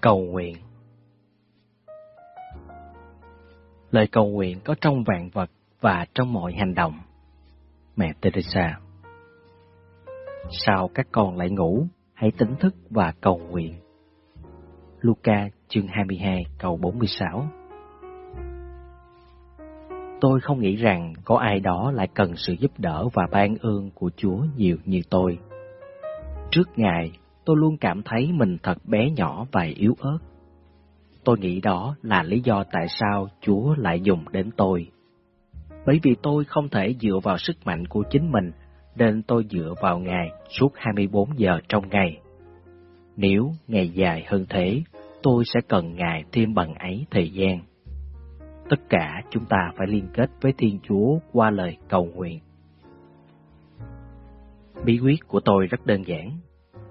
Cầu nguyện Lời cầu nguyện có trong vạn vật và trong mọi hành động. Mẹ Teresa Sao các con lại ngủ? Hãy tỉnh thức và cầu nguyện. Luca chương 22 câu 46 Tôi không nghĩ rằng có ai đó lại cần sự giúp đỡ và ban ơn của Chúa nhiều như tôi. Trước Ngài, tôi luôn cảm thấy mình thật bé nhỏ và yếu ớt. Tôi nghĩ đó là lý do tại sao Chúa lại dùng đến tôi. Bởi vì tôi không thể dựa vào sức mạnh của chính mình, nên tôi dựa vào Ngài suốt 24 giờ trong ngày. Nếu ngày dài hơn thế, tôi sẽ cần Ngài thêm bằng ấy thời gian. Tất cả chúng ta phải liên kết với Thiên Chúa qua lời cầu nguyện. Bí quyết của tôi rất đơn giản.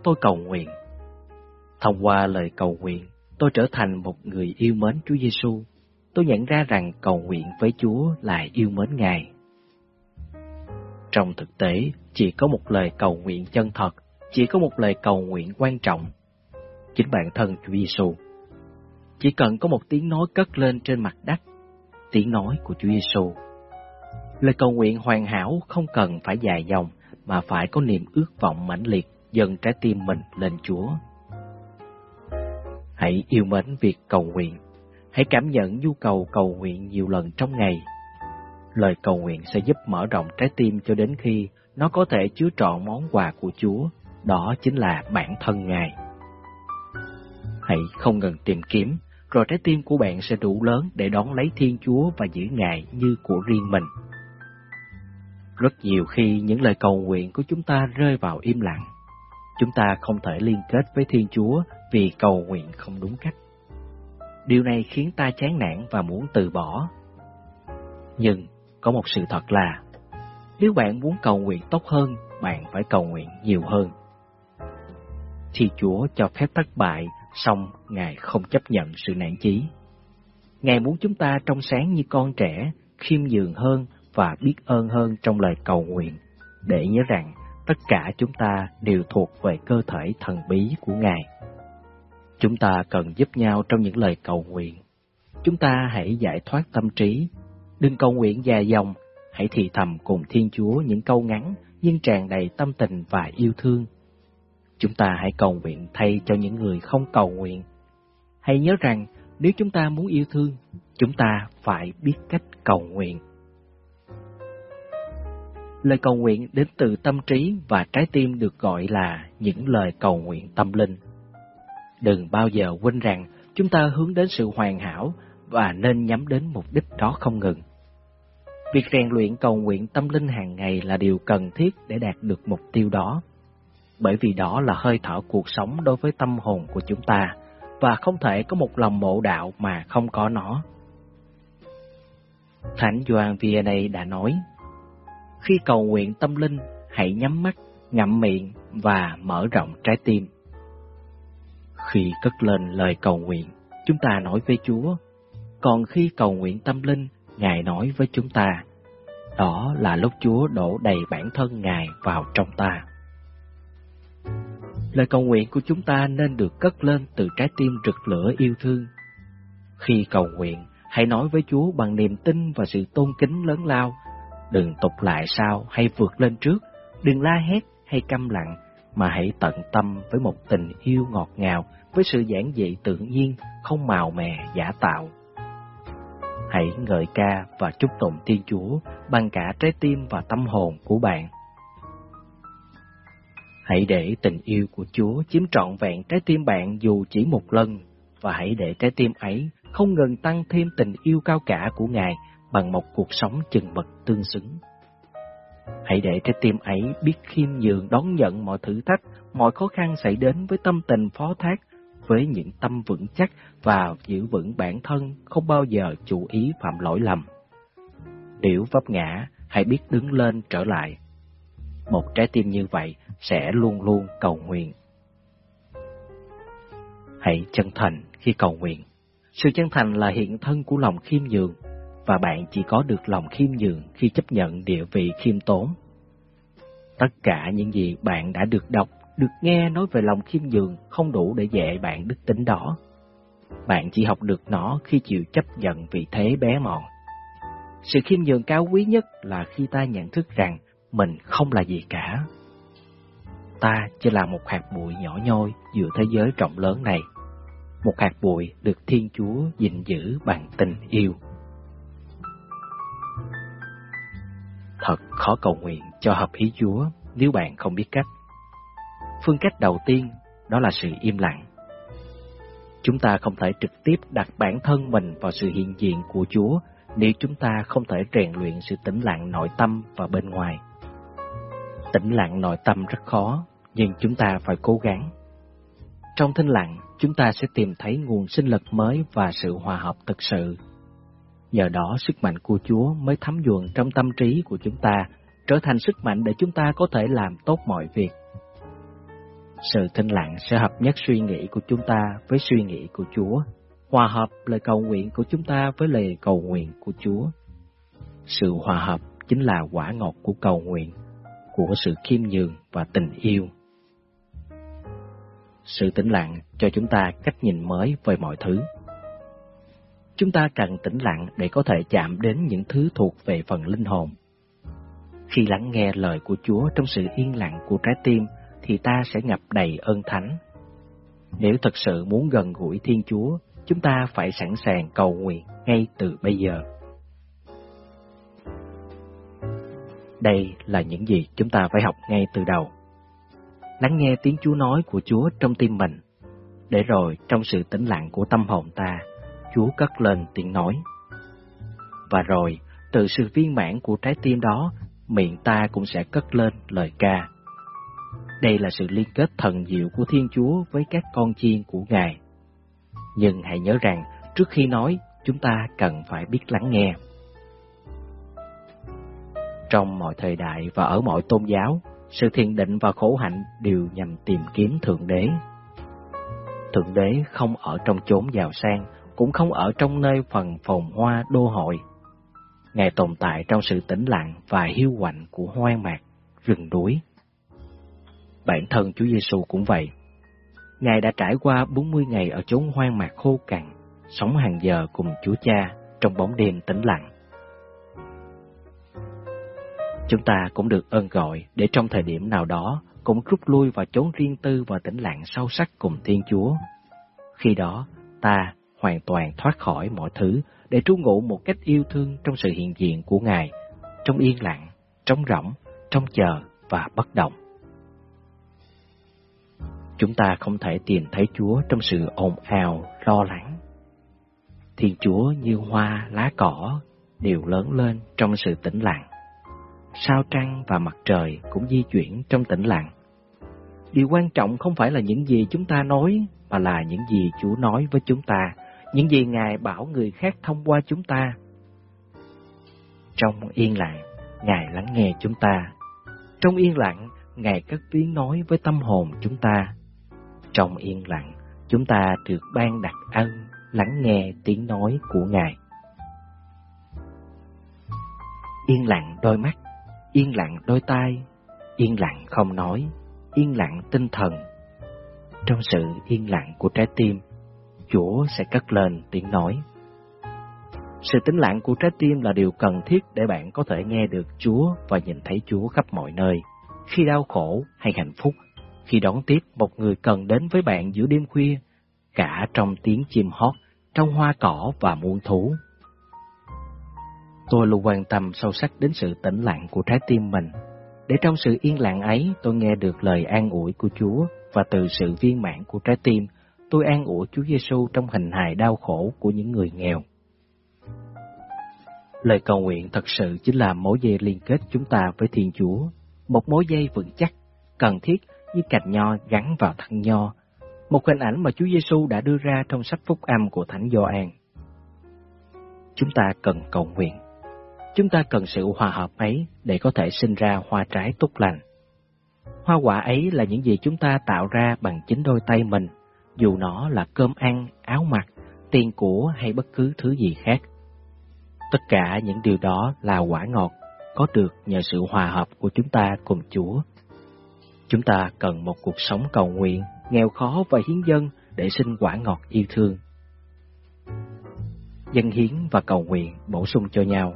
Tôi cầu nguyện. Thông qua lời cầu nguyện, tôi trở thành một người yêu mến Chúa Giêsu. Tôi nhận ra rằng cầu nguyện với Chúa là yêu mến Ngài. Trong thực tế, chỉ có một lời cầu nguyện chân thật, chỉ có một lời cầu nguyện quan trọng. Chính bản thân Chúa Giêsu. Chỉ cần có một tiếng nói cất lên trên mặt đất, tiếng nói của Chúa Giêsu. Lời cầu nguyện hoàn hảo không cần phải dài dòng mà phải có niềm ước vọng mãnh liệt dâng trái tim mình lên Chúa. Hãy yêu mến việc cầu nguyện. Hãy cảm nhận nhu cầu cầu nguyện nhiều lần trong ngày. Lời cầu nguyện sẽ giúp mở rộng trái tim cho đến khi nó có thể chứa trọn món quà của Chúa, đó chính là bản thân Ngài. Hãy không ngừng tìm kiếm, rồi trái tim của bạn sẽ đủ lớn để đón lấy Thiên Chúa và giữ Ngài như của riêng mình. Rất nhiều khi những lời cầu nguyện của chúng ta rơi vào im lặng. Chúng ta không thể liên kết với Thiên Chúa vì cầu nguyện không đúng cách. Điều này khiến ta chán nản và muốn từ bỏ. Nhưng có một sự thật là, nếu bạn muốn cầu nguyện tốt hơn, bạn phải cầu nguyện nhiều hơn. Thì Chúa cho phép thất bại, song Ngài không chấp nhận sự nản chí. Ngài muốn chúng ta trong sáng như con trẻ, khiêm nhường hơn và biết ơn hơn trong lời cầu nguyện, để nhớ rằng tất cả chúng ta đều thuộc về cơ thể thần bí của Ngài. Chúng ta cần giúp nhau trong những lời cầu nguyện. Chúng ta hãy giải thoát tâm trí. Đừng cầu nguyện dài dòng, hãy thì thầm cùng Thiên Chúa những câu ngắn nhưng tràn đầy tâm tình và yêu thương. Chúng ta hãy cầu nguyện thay cho những người không cầu nguyện. Hãy nhớ rằng nếu chúng ta muốn yêu thương, chúng ta phải biết cách cầu nguyện. Lời cầu nguyện đến từ tâm trí và trái tim được gọi là những lời cầu nguyện tâm linh. Đừng bao giờ quên rằng chúng ta hướng đến sự hoàn hảo và nên nhắm đến mục đích đó không ngừng. Việc rèn luyện cầu nguyện tâm linh hàng ngày là điều cần thiết để đạt được mục tiêu đó. Bởi vì đó là hơi thở cuộc sống đối với tâm hồn của chúng ta, và không thể có một lòng mộ đạo mà không có nó. Thánh Doan Vianney đã nói, khi cầu nguyện tâm linh, hãy nhắm mắt, ngậm miệng và mở rộng trái tim. Khi cất lên lời cầu nguyện, chúng ta nói với Chúa, còn khi cầu nguyện tâm linh, Ngài nói với chúng ta, đó là lúc Chúa đổ đầy bản thân Ngài vào trong ta. Lời cầu nguyện của chúng ta nên được cất lên từ trái tim rực lửa yêu thương. Khi cầu nguyện, hãy nói với Chúa bằng niềm tin và sự tôn kính lớn lao. Đừng tục lại sau hay vượt lên trước, đừng la hét hay câm lặng, mà hãy tận tâm với một tình yêu ngọt ngào, với sự giản dị tự nhiên, không màu mè giả tạo. Hãy ngợi ca và chúc tụng Thiên Chúa bằng cả trái tim và tâm hồn của bạn. Hãy để tình yêu của Chúa chiếm trọn vẹn trái tim bạn dù chỉ một lần, và hãy để trái tim ấy không ngừng tăng thêm tình yêu cao cả của Ngài bằng một cuộc sống chừng mực tương xứng. Hãy để trái tim ấy biết khiêm nhường đón nhận mọi thử thách, mọi khó khăn xảy đến với tâm tình phó thác, với những tâm vững chắc và giữ vững bản thân, không bao giờ chủ ý phạm lỗi lầm. Điểu vấp ngã, hãy biết đứng lên trở lại. Một trái tim như vậy sẽ luôn luôn cầu nguyện. Hãy chân thành khi cầu nguyện. Sự chân thành là hiện thân của lòng khiêm nhường, và bạn chỉ có được lòng khiêm nhường khi chấp nhận địa vị khiêm tốn. Tất cả những gì bạn đã được đọc, được nghe nói về lòng khiêm nhường không đủ để dạy bạn đức tính đó. Bạn chỉ học được nó khi chịu chấp nhận vị thế bé mọn. Sự khiêm nhường cao quý nhất là khi ta nhận thức rằng mình không là gì cả. Ta chỉ là một hạt bụi nhỏ nhoi giữa thế giới rộng lớn này. Một hạt bụi được Thiên Chúa gìn giữ bằng tình yêu. Thật khó cầu nguyện cho hợp ý Chúa nếu bạn không biết cách. Phương cách đầu tiên đó là sự im lặng. Chúng ta không thể trực tiếp đặt bản thân mình vào sự hiện diện của Chúa nếu chúng ta không thể rèn luyện sự tĩnh lặng nội tâm và bên ngoài. Tĩnh lặng nội tâm rất khó, nhưng chúng ta phải cố gắng. Trong thinh lặng, chúng ta sẽ tìm thấy nguồn sinh lực mới và sự hòa hợp thực sự. Nhờ đó, sức mạnh của Chúa mới thấm nhuần trong tâm trí của chúng ta, trở thành sức mạnh để chúng ta có thể làm tốt mọi việc. Sự thinh lặng sẽ hợp nhất suy nghĩ của chúng ta với suy nghĩ của Chúa, hòa hợp lời cầu nguyện của chúng ta với lời cầu nguyện của Chúa. Sự hòa hợp chính là quả ngọt của cầu nguyện, của sự khiêm nhường và tình yêu. Sự tĩnh lặng cho chúng ta cách nhìn mới về mọi thứ. Chúng ta cần tĩnh lặng để có thể chạm đến những thứ thuộc về phần linh hồn. Khi lắng nghe lời của Chúa trong sự yên lặng của trái tim, thì ta sẽ ngập đầy ơn thánh. Nếu thật sự muốn gần gũi Thiên Chúa, chúng ta phải sẵn sàng cầu nguyện ngay từ bây giờ. Đây là những gì chúng ta phải học ngay từ đầu. Lắng nghe tiếng Chúa nói của Chúa trong tim mình, để rồi trong sự tĩnh lặng của tâm hồn ta, Chúa cất lên tiếng nói. Và rồi, từ sự viên mãn của trái tim đó, miệng ta cũng sẽ cất lên lời ca. Đây là sự liên kết thần diệu của Thiên Chúa với các con chiên của Ngài. Nhưng hãy nhớ rằng, trước khi nói, chúng ta cần phải biết lắng nghe. Trong mọi thời đại và ở mọi tôn giáo, sự thiền định và khổ hạnh đều nhằm tìm kiếm Thượng Đế. Thượng Đế không ở trong chốn giàu sang, cũng không ở trong nơi phần phồn hoa đô hội. Ngài tồn tại trong sự tĩnh lặng và hiu quạnh của hoang mạc, rừng núi. Bản thân Chúa Giêsu cũng vậy. Ngài đã trải qua 40 ngày ở chốn hoang mạc khô cằn, sống hàng giờ cùng Chúa Cha trong bóng đêm tĩnh lặng. Chúng ta cũng được ơn gọi để trong thời điểm nào đó cũng rút lui vào chốn riêng tư và tĩnh lặng sâu sắc cùng Thiên Chúa. Khi đó, ta hoàn toàn thoát khỏi mọi thứ để trú ngụ một cách yêu thương trong sự hiện diện của Ngài, trong yên lặng, trống rỗng, trong chờ và bất động. Chúng ta không thể tìm thấy Chúa trong sự ồn ào, lo lắng. Thiên Chúa như hoa, lá cỏ đều lớn lên trong sự tĩnh lặng. Sao trăng và mặt trời cũng di chuyển trong tĩnh lặng. Điều quan trọng không phải là những gì chúng ta nói, mà là những gì Chúa nói với chúng ta, những gì Ngài bảo người khác thông qua chúng ta. Trong yên lặng, Ngài lắng nghe chúng ta. Trong yên lặng, Ngài cất tiếng nói với tâm hồn chúng ta. Trong yên lặng, chúng ta được ban đặc ân lắng nghe tiếng nói của Ngài. Yên lặng đôi mắt, yên lặng đôi tai, yên lặng không nói, yên lặng tinh thần. Trong sự yên lặng của trái tim, Chúa sẽ cất lên tiếng nói. Sự tĩnh lặng của trái tim là điều cần thiết để bạn có thể nghe được Chúa và nhìn thấy Chúa khắp mọi nơi, khi đau khổ hay hạnh phúc khi đón tiếp một người cần đến với bạn giữa đêm khuya, cả trong tiếng chim hót, trong hoa cỏ và muôn thú. Tôi luôn quan tâm sâu sắc đến sự tĩnh lặng của trái tim mình, để trong sự yên lặng ấy tôi nghe được lời an ủi của Chúa và từ sự viên mãn của trái tim, tôi an ủi Chúa Giêsu trong hình hài đau khổ của những người nghèo. Lời cầu nguyện thật sự chính là mối dây liên kết chúng ta với Thiên Chúa, một mối dây vững chắc, cần thiết như cành nho gắn vào thân nho, một hình ảnh mà Chúa Giêsu đã đưa ra trong sách phúc âm của Thánh Gioan. Chúng ta cần cầu nguyện. Chúng ta cần sự hòa hợp ấy để có thể sinh ra hoa trái tốt lành. Hoa quả ấy là những gì chúng ta tạo ra bằng chính đôi tay mình, dù nó là cơm ăn, áo mặc, tiền của hay bất cứ thứ gì khác. Tất cả những điều đó là quả ngọt, có được nhờ sự hòa hợp của chúng ta cùng Chúa Chúng ta cần một cuộc sống cầu nguyện, nghèo khó và hiến dân để sinh quả ngọt yêu thương. dân hiến và cầu nguyện bổ sung cho nhau.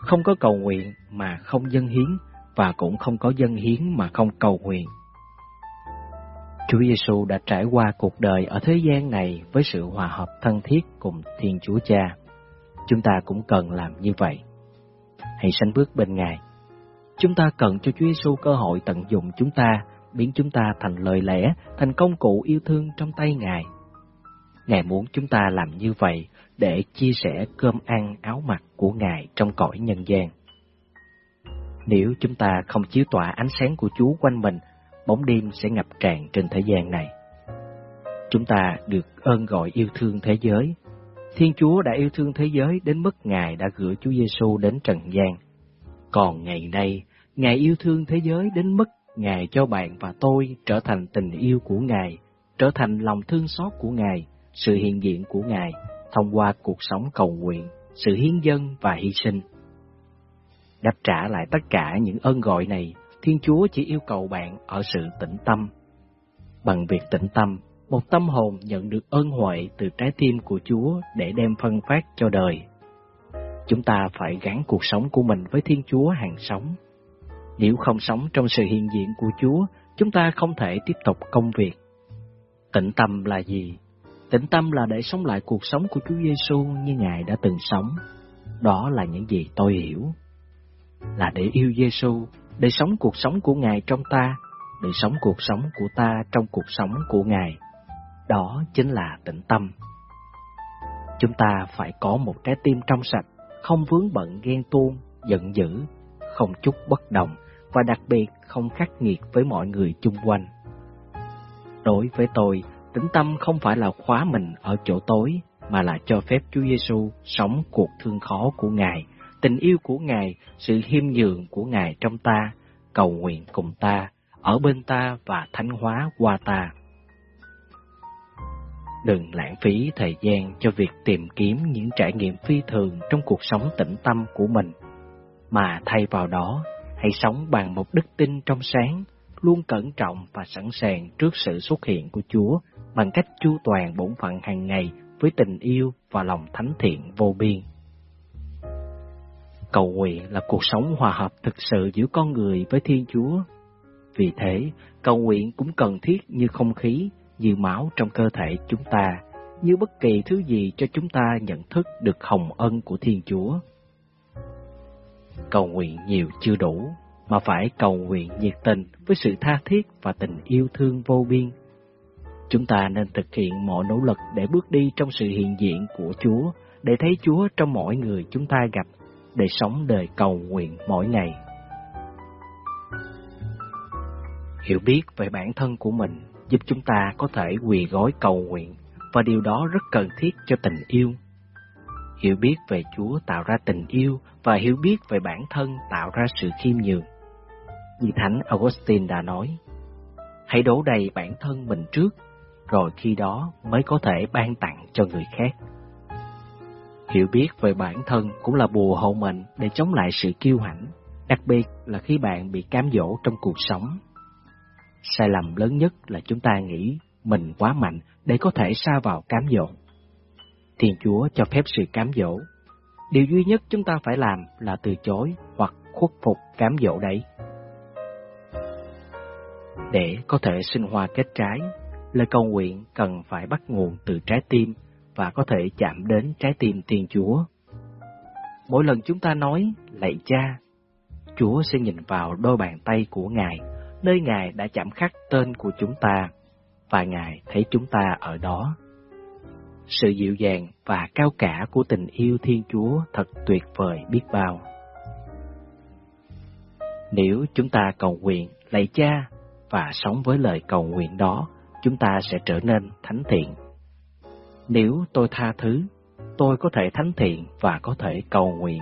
Không có cầu nguyện mà không dân hiến và cũng không có dân hiến mà không cầu nguyện. Chúa Giêsu đã trải qua cuộc đời ở thế gian này với sự hòa hợp thân thiết cùng Thiên Chúa Cha. Chúng ta cũng cần làm như vậy. Hãy sánh bước bên Ngài. Chúng ta cần cho Chúa Giêsu cơ hội tận dụng chúng ta, biến chúng ta thành lời lẽ, thành công cụ yêu thương trong tay Ngài. Ngài muốn chúng ta làm như vậy để chia sẻ cơm ăn áo mặc của Ngài trong cõi nhân gian. Nếu chúng ta không chiếu tỏa ánh sáng của Chúa quanh mình, bóng đêm sẽ ngập tràn trên thế gian này. Chúng ta được ơn gọi yêu thương thế giới. Thiên Chúa đã yêu thương thế giới đến mức Ngài đã gửi Chúa Giêsu đến trần gian. Còn ngày nay, Ngài yêu thương thế giới đến mức Ngài cho bạn và tôi trở thành tình yêu của Ngài, trở thành lòng thương xót của Ngài, sự hiện diện của Ngài thông qua cuộc sống cầu nguyện, sự hiến dân và hy sinh. Đáp trả lại tất cả những ơn gọi này, Thiên Chúa chỉ yêu cầu bạn ở sự tĩnh tâm. Bằng việc tĩnh tâm, một tâm hồn nhận được ơn huệ từ trái tim của Chúa để đem phân phát cho đời. Chúng ta phải gắn cuộc sống của mình với Thiên Chúa hàng sống. Nếu không sống trong sự hiện diện của Chúa, chúng ta không thể tiếp tục công việc. Tĩnh tâm là gì? Tĩnh tâm là để sống lại cuộc sống của Chúa Giêsu như Ngài đã từng sống. Đó là những gì tôi hiểu. Là để yêu Giêsu, để sống cuộc sống của Ngài trong ta, để sống cuộc sống của ta trong cuộc sống của Ngài. Đó chính là tĩnh tâm. Chúng ta phải có một trái tim trong sạch, không vướng bận ghen tuông, giận dữ, không chút bất đồng và đặc biệt không khắc nghiệt với mọi người chung quanh. Đối với tôi, Tĩnh tâm không phải là khóa mình ở chỗ tối, mà là cho phép Chúa Giêsu sống cuộc thương khó của Ngài, tình yêu của Ngài, sự khiêm nhường của Ngài trong ta, cầu nguyện cùng ta, ở bên ta và thánh hóa qua ta. Đừng lãng phí thời gian cho việc tìm kiếm những trải nghiệm phi thường trong cuộc sống tĩnh tâm của mình, mà thay vào đó, hãy sống bằng một đức tin trong sáng, luôn cẩn trọng và sẵn sàng trước sự xuất hiện của Chúa bằng cách chu toàn bổn phận hàng ngày với tình yêu và lòng thánh thiện vô biên. Cầu nguyện là cuộc sống hòa hợp thực sự giữa con người với Thiên Chúa. Vì thế, cầu nguyện cũng cần thiết như không khí, như máu trong cơ thể chúng ta, như bất kỳ thứ gì cho chúng ta nhận thức được hồng ân của Thiên Chúa. Cầu nguyện nhiều chưa đủ, mà phải cầu nguyện nhiệt tình với sự tha thiết và tình yêu thương vô biên Chúng ta nên thực hiện mọi nỗ lực để bước đi trong sự hiện diện của Chúa, để thấy Chúa trong mỗi người chúng ta gặp, để sống đời cầu nguyện mỗi ngày. Hiểu biết về bản thân của mình giúp chúng ta có thể quỳ gối cầu nguyện và điều đó rất cần thiết cho tình yêu. Hiểu biết về Chúa tạo ra tình yêu và hiểu biết về bản thân tạo ra sự khiêm nhường. Như Thánh Augustine đã nói, hãy đổ đầy bản thân mình trước rồi khi đó mới có thể ban tặng cho người khác. Hiểu biết về bản thân cũng là bùa hộ mệnh để chống lại sự kiêu hãnh, đặc biệt là khi bạn bị cám dỗ trong cuộc sống. Sai lầm lớn nhất là chúng ta nghĩ mình quá mạnh để có thể xa vào cám dỗ. Thiên Chúa cho phép sự cám dỗ. Điều duy nhất chúng ta phải làm là từ chối hoặc khuất phục cám dỗ đấy. Để có thể sinh hoa kết trái, Lời cầu nguyện cần phải bắt nguồn từ trái tim và có thể chạm đến trái tim Thiên Chúa. Mỗi lần chúng ta nói lạy cha, Chúa sẽ nhìn vào đôi bàn tay của Ngài, nơi Ngài đã chạm khắc tên của chúng ta, và Ngài thấy chúng ta ở đó. Sự dịu dàng và cao cả của tình yêu Thiên Chúa thật tuyệt vời biết bao. Nếu chúng ta cầu nguyện lạy cha và sống với lời cầu nguyện đó, chúng ta sẽ trở nên thánh thiện. Nếu tôi tha thứ, tôi có thể thánh thiện và có thể cầu nguyện.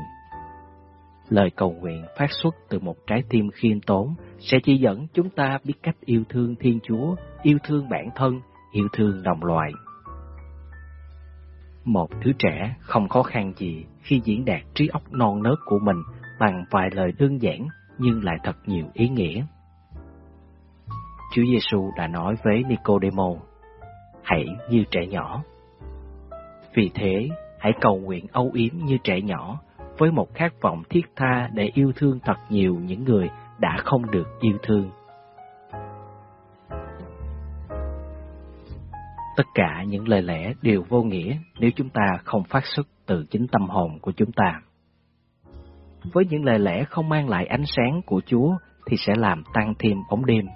Lời cầu nguyện phát xuất từ một trái tim khiêm tốn sẽ chỉ dẫn chúng ta biết cách yêu thương Thiên Chúa, yêu thương bản thân, yêu thương đồng loại. Một đứa trẻ không khó khăn gì khi diễn đạt trí óc non nớt của mình bằng vài lời đơn giản nhưng lại thật nhiều ý nghĩa. Chúa Giêsu đã nói với Nicodemo, hãy như trẻ nhỏ. Vì thế, Hãy cầu nguyện âu yếm như trẻ nhỏ, với một khát vọng thiết tha để yêu thương thật nhiều những người đã không được yêu thương. Tất cả những lời lẽ đều vô nghĩa nếu chúng ta không phát xuất từ chính tâm hồn của chúng ta. Với những lời lẽ không mang lại ánh sáng của Chúa thì sẽ làm tăng thêm bóng đêm.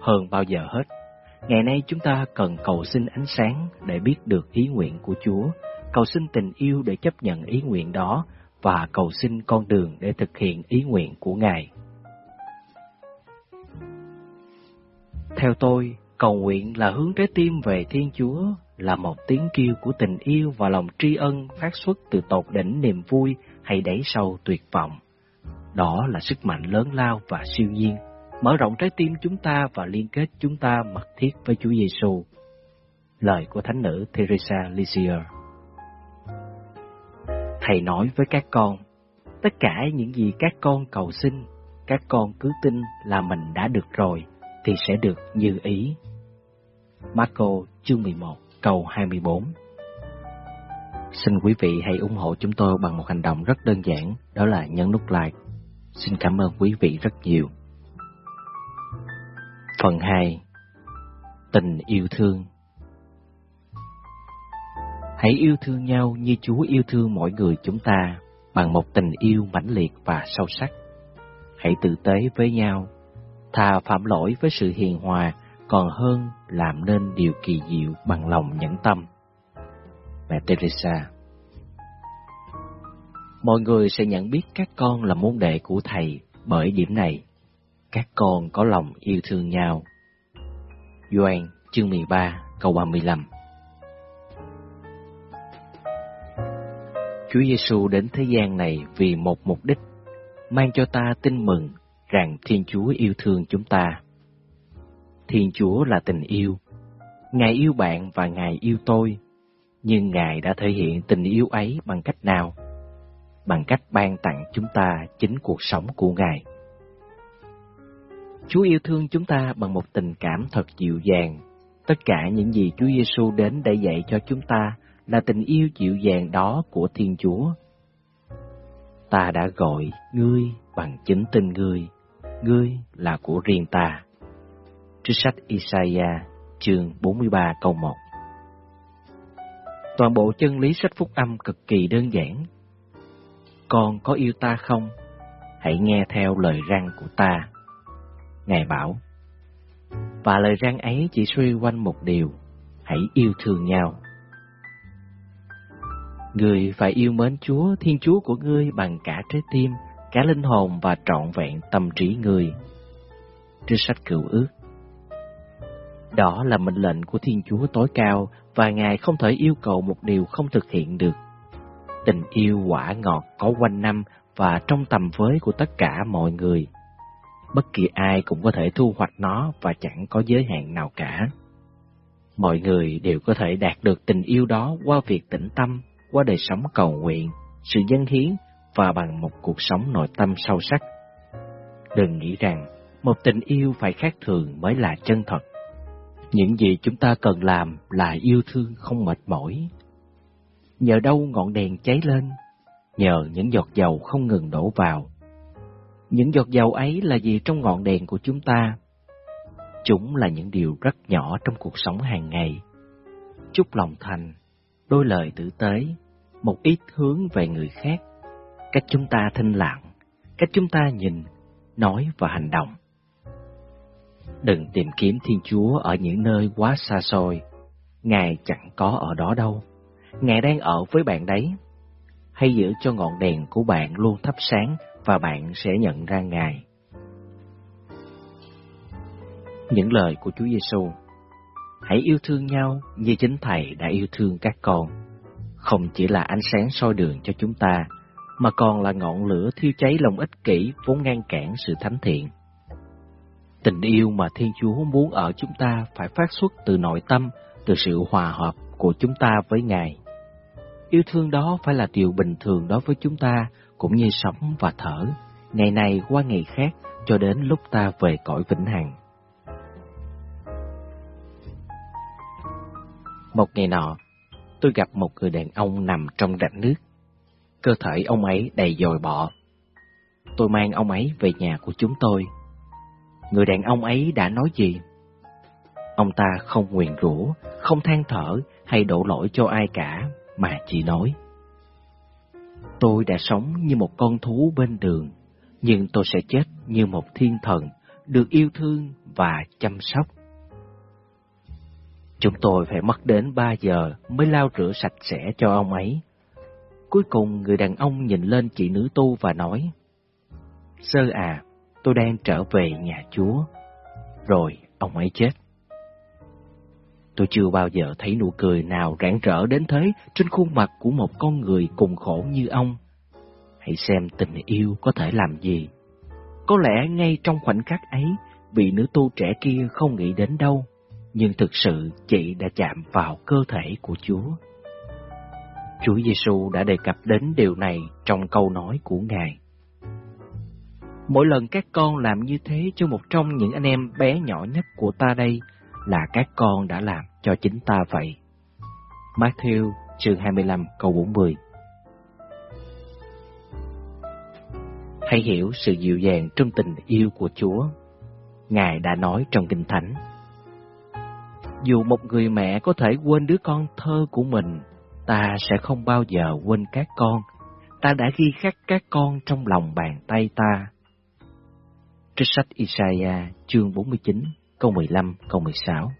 Hơn bao giờ hết, ngày nay chúng ta cần cầu xin ánh sáng để biết được ý nguyện của Chúa, cầu xin tình yêu để chấp nhận ý nguyện đó và cầu xin con đường để thực hiện ý nguyện của Ngài. Theo tôi, cầu nguyện là hướng trái tim về Thiên Chúa, là một tiếng kêu của tình yêu và lòng tri ân phát xuất từ tột đỉnh niềm vui hay đáy sâu tuyệt vọng. Đó là sức mạnh lớn lao và siêu nhiên, mở rộng trái tim chúng ta và liên kết chúng ta mật thiết với Chúa Giêsu. Lời của Thánh nữ Teresa Lisieux Thầy nói với các con, tất cả những gì các con cầu xin, các con cứ tin là mình đã được rồi, thì sẽ được như ý. Marco chương 11 câu 24 Xin quý vị hãy ủng hộ chúng tôi bằng một hành động rất đơn giản, đó là nhấn nút like. Xin cảm ơn quý vị rất nhiều. Phần 2 Tình yêu thương Hãy yêu thương nhau như Chúa yêu thương mỗi người chúng ta bằng một tình yêu mãnh liệt và sâu sắc. Hãy tử tế với nhau, thà phạm lỗi với sự hiền hòa còn hơn làm nên điều kỳ diệu bằng lòng nhẫn tâm. Mẹ Teresa Mọi người sẽ nhận biết các con là môn đệ của Thầy bởi điểm này. Các con có lòng yêu thương nhau. Doan chương 13 câu 35 Chúa Giêsu đến thế gian này vì một mục đích, mang cho ta tin mừng rằng Thiên Chúa yêu thương chúng ta. Thiên Chúa là tình yêu. Ngài yêu bạn và Ngài yêu tôi, nhưng Ngài đã thể hiện tình yêu ấy bằng cách nào? Bằng cách ban tặng chúng ta chính cuộc sống của Ngài. Chúa yêu thương chúng ta bằng một tình cảm thật dịu dàng. Tất cả những gì Chúa Giêsu đến để dạy cho chúng ta là tình yêu dịu dàng đó của Thiên Chúa. Ta đã gọi ngươi bằng chính tên ngươi, ngươi là của riêng ta. Trích sách Isaiah chương 43 câu 1 Toàn bộ chân lý sách phúc âm cực kỳ đơn giản. Con có yêu ta không? Hãy nghe theo lời răng của ta. Ngài bảo, và lời răng ấy chỉ suy quanh một điều, hãy yêu thương nhau. Người phải yêu mến Chúa, Thiên Chúa của ngươi bằng cả trái tim, cả linh hồn và trọn vẹn tâm trí người. Trích sách cựu ước Đó là mệnh lệnh của Thiên Chúa tối cao và Ngài không thể yêu cầu một điều không thực hiện được. Tình yêu quả ngọt có quanh năm và trong tầm với của tất cả mọi người. Bất kỳ ai cũng có thể thu hoạch nó và chẳng có giới hạn nào cả. Mọi người đều có thể đạt được tình yêu đó qua việc tĩnh tâm qua đời sống cầu nguyện, sự dân hiến và bằng một cuộc sống nội tâm sâu sắc. Đừng nghĩ rằng một tình yêu phải khác thường mới là chân thật. Những gì chúng ta cần làm là yêu thương không mệt mỏi. Nhờ đâu ngọn đèn cháy lên, nhờ những giọt dầu không ngừng đổ vào. Những giọt dầu ấy là gì trong ngọn đèn của chúng ta? Chúng là những điều rất nhỏ trong cuộc sống hàng ngày. Chúc lòng thành, đôi lời tử tế, một ít hướng về người khác, cách chúng ta thinh lặng, cách chúng ta nhìn, nói và hành động. Đừng tìm kiếm Thiên Chúa ở những nơi quá xa xôi, Ngài chẳng có ở đó đâu, Ngài đang ở với bạn đấy. Hãy giữ cho ngọn đèn của bạn luôn thắp sáng và bạn sẽ nhận ra Ngài. Những lời của Chúa Giêsu Hãy yêu thương nhau như chính Thầy đã yêu thương các con không chỉ là ánh sáng soi đường cho chúng ta, mà còn là ngọn lửa thiêu cháy lòng ích kỷ vốn ngăn cản sự thánh thiện. Tình yêu mà Thiên Chúa muốn ở chúng ta phải phát xuất từ nội tâm, từ sự hòa hợp của chúng ta với Ngài. Yêu thương đó phải là điều bình thường đối với chúng ta, cũng như sống và thở, ngày này qua ngày khác, cho đến lúc ta về cõi vĩnh hằng. Một ngày nọ, tôi gặp một người đàn ông nằm trong rạch nước. Cơ thể ông ấy đầy dồi bọ. Tôi mang ông ấy về nhà của chúng tôi. Người đàn ông ấy đã nói gì? Ông ta không nguyền rủa, không than thở hay đổ lỗi cho ai cả, mà chỉ nói. Tôi đã sống như một con thú bên đường, nhưng tôi sẽ chết như một thiên thần, được yêu thương và chăm sóc. Chúng tôi phải mất đến ba giờ mới lau rửa sạch sẽ cho ông ấy. Cuối cùng người đàn ông nhìn lên chị nữ tu và nói, Sơ à, tôi đang trở về nhà Chúa. Rồi ông ấy chết. Tôi chưa bao giờ thấy nụ cười nào rạng rỡ đến thế trên khuôn mặt của một con người cùng khổ như ông. Hãy xem tình yêu có thể làm gì. Có lẽ ngay trong khoảnh khắc ấy, vị nữ tu trẻ kia không nghĩ đến đâu, nhưng thực sự chị đã chạm vào cơ thể của Chúa. Chúa Giêsu đã đề cập đến điều này trong câu nói của Ngài. Mỗi lần các con làm như thế cho một trong những anh em bé nhỏ nhất của ta đây là các con đã làm cho chính ta vậy. Matthew chương 25 câu 40 Hãy hiểu sự dịu dàng trong tình yêu của Chúa. Ngài đã nói trong Kinh Thánh. Dù một người mẹ có thể quên đứa con thơ của mình, ta sẽ không bao giờ quên các con. Ta đã ghi khắc các con trong lòng bàn tay ta. Trích sách Isaiah chương 49 câu 15 câu 16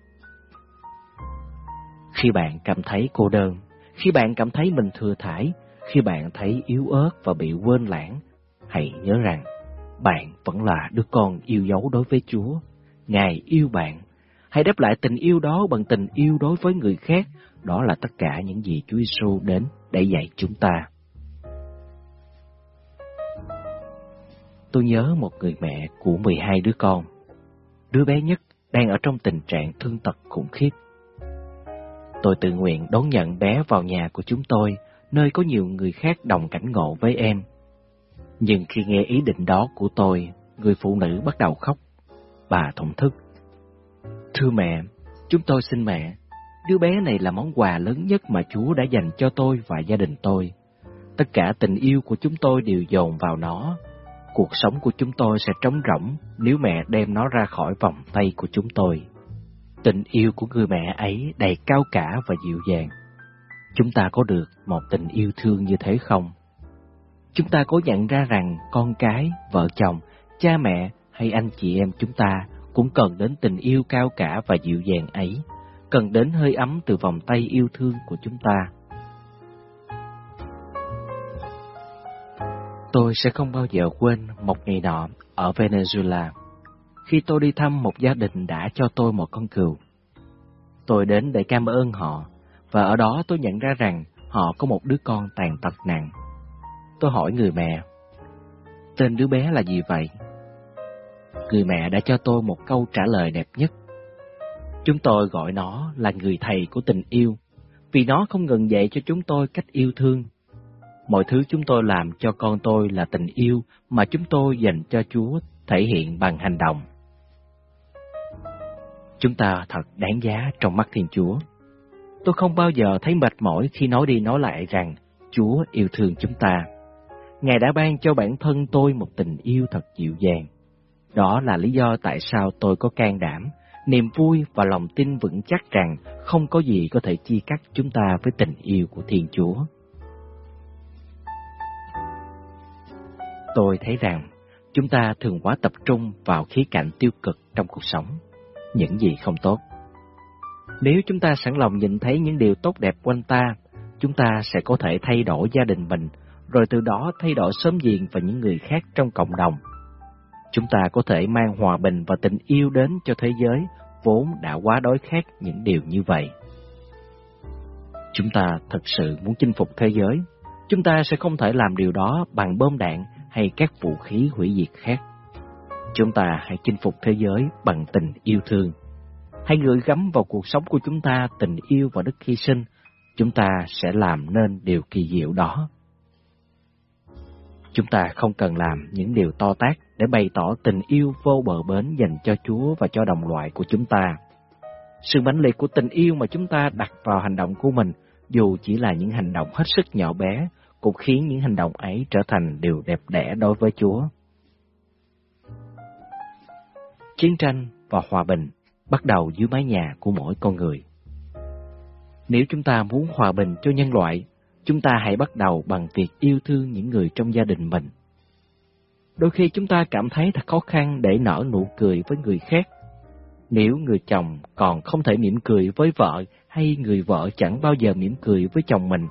Khi bạn cảm thấy cô đơn, khi bạn cảm thấy mình thừa thải, khi bạn thấy yếu ớt và bị quên lãng, hãy nhớ rằng bạn vẫn là đứa con yêu dấu đối với Chúa. Ngài yêu bạn. Hãy đáp lại tình yêu đó bằng tình yêu đối với người khác. Đó là tất cả những gì Chúa Giêsu đến để dạy chúng ta. Tôi nhớ một người mẹ của 12 đứa con. Đứa bé nhất đang ở trong tình trạng thương tật khủng khiếp. Tôi tự nguyện đón nhận bé vào nhà của chúng tôi, nơi có nhiều người khác đồng cảnh ngộ với em. Nhưng khi nghe ý định đó của tôi, người phụ nữ bắt đầu khóc. Bà thổn thức. Thưa mẹ, chúng tôi xin mẹ, đứa bé này là món quà lớn nhất mà Chúa đã dành cho tôi và gia đình tôi. Tất cả tình yêu của chúng tôi đều dồn vào nó. Cuộc sống của chúng tôi sẽ trống rỗng nếu mẹ đem nó ra khỏi vòng tay của chúng tôi. Tình yêu của người mẹ ấy đầy cao cả và dịu dàng. Chúng ta có được một tình yêu thương như thế không? chúng ta có nhận ra rằng con cái, vợ chồng, cha mẹ hay anh chị em chúng ta cũng cần đến tình yêu cao cả và dịu dàng ấy, cần đến hơi ấm từ vòng tay yêu thương của chúng ta. Tôi sẽ không bao giờ quên một ngày nọ ở Venezuela, khi tôi đi thăm một gia đình đã cho tôi một con cừu. Tôi đến để cảm ơn họ, và ở đó tôi nhận ra rằng họ có một đứa con tàn tật nặng. Tôi hỏi người mẹ, tên đứa bé là gì vậy? Người mẹ đã cho tôi một câu trả lời đẹp nhất. Chúng tôi gọi nó là người thầy của tình yêu, vì nó không ngừng dạy cho chúng tôi cách yêu thương. Mọi thứ chúng tôi làm cho con tôi là tình yêu mà chúng tôi dành cho Chúa thể hiện bằng hành động. Chúng ta thật đáng giá trong mắt Thiên Chúa. Tôi không bao giờ thấy mệt mỏi khi nói đi nói lại rằng Chúa yêu thương chúng ta. Ngài đã ban cho bản thân tôi một tình yêu thật dịu dàng. Đó là lý do tại sao tôi có can đảm, niềm vui và lòng tin vững chắc rằng không có gì có thể chia cắt chúng ta với tình yêu của Thiên Chúa. Tôi thấy rằng chúng ta thường quá tập trung vào khía cạnh tiêu cực trong cuộc sống, những gì không tốt. Nếu chúng ta sẵn lòng nhìn thấy những điều tốt đẹp quanh ta, chúng ta sẽ có thể thay đổi gia đình mình rồi từ đó thay đổi sớm diện và những người khác trong cộng đồng. Chúng ta có thể mang hòa bình và tình yêu đến cho thế giới vốn đã quá đói khát những điều như vậy. Chúng ta thật sự muốn chinh phục thế giới, chúng ta sẽ không thể làm điều đó bằng bom đạn hay các vũ khí hủy diệt khác. Chúng ta hãy chinh phục thế giới bằng tình yêu thương. Hãy gửi gắm vào cuộc sống của chúng ta tình yêu và đức hy sinh, chúng ta sẽ làm nên điều kỳ diệu đó. Chúng ta không cần làm những điều to tát để bày tỏ tình yêu vô bờ bến dành cho Chúa và cho đồng loại của chúng ta. Sự mãnh liệt của tình yêu mà chúng ta đặt vào hành động của mình dù chỉ là những hành động hết sức nhỏ bé, cũng khiến những hành động ấy trở thành điều đẹp đẽ đối với Chúa. Chiến tranh và hòa bình bắt đầu dưới mái nhà của mỗi con người. Nếu chúng ta muốn hòa bình cho nhân loại, chúng ta hãy bắt đầu bằng việc yêu thương những người trong gia đình mình. Đôi khi chúng ta cảm thấy thật khó khăn để nở nụ cười với người khác. Nếu người chồng còn không thể mỉm cười với vợ hay người vợ chẳng bao giờ mỉm cười với chồng mình,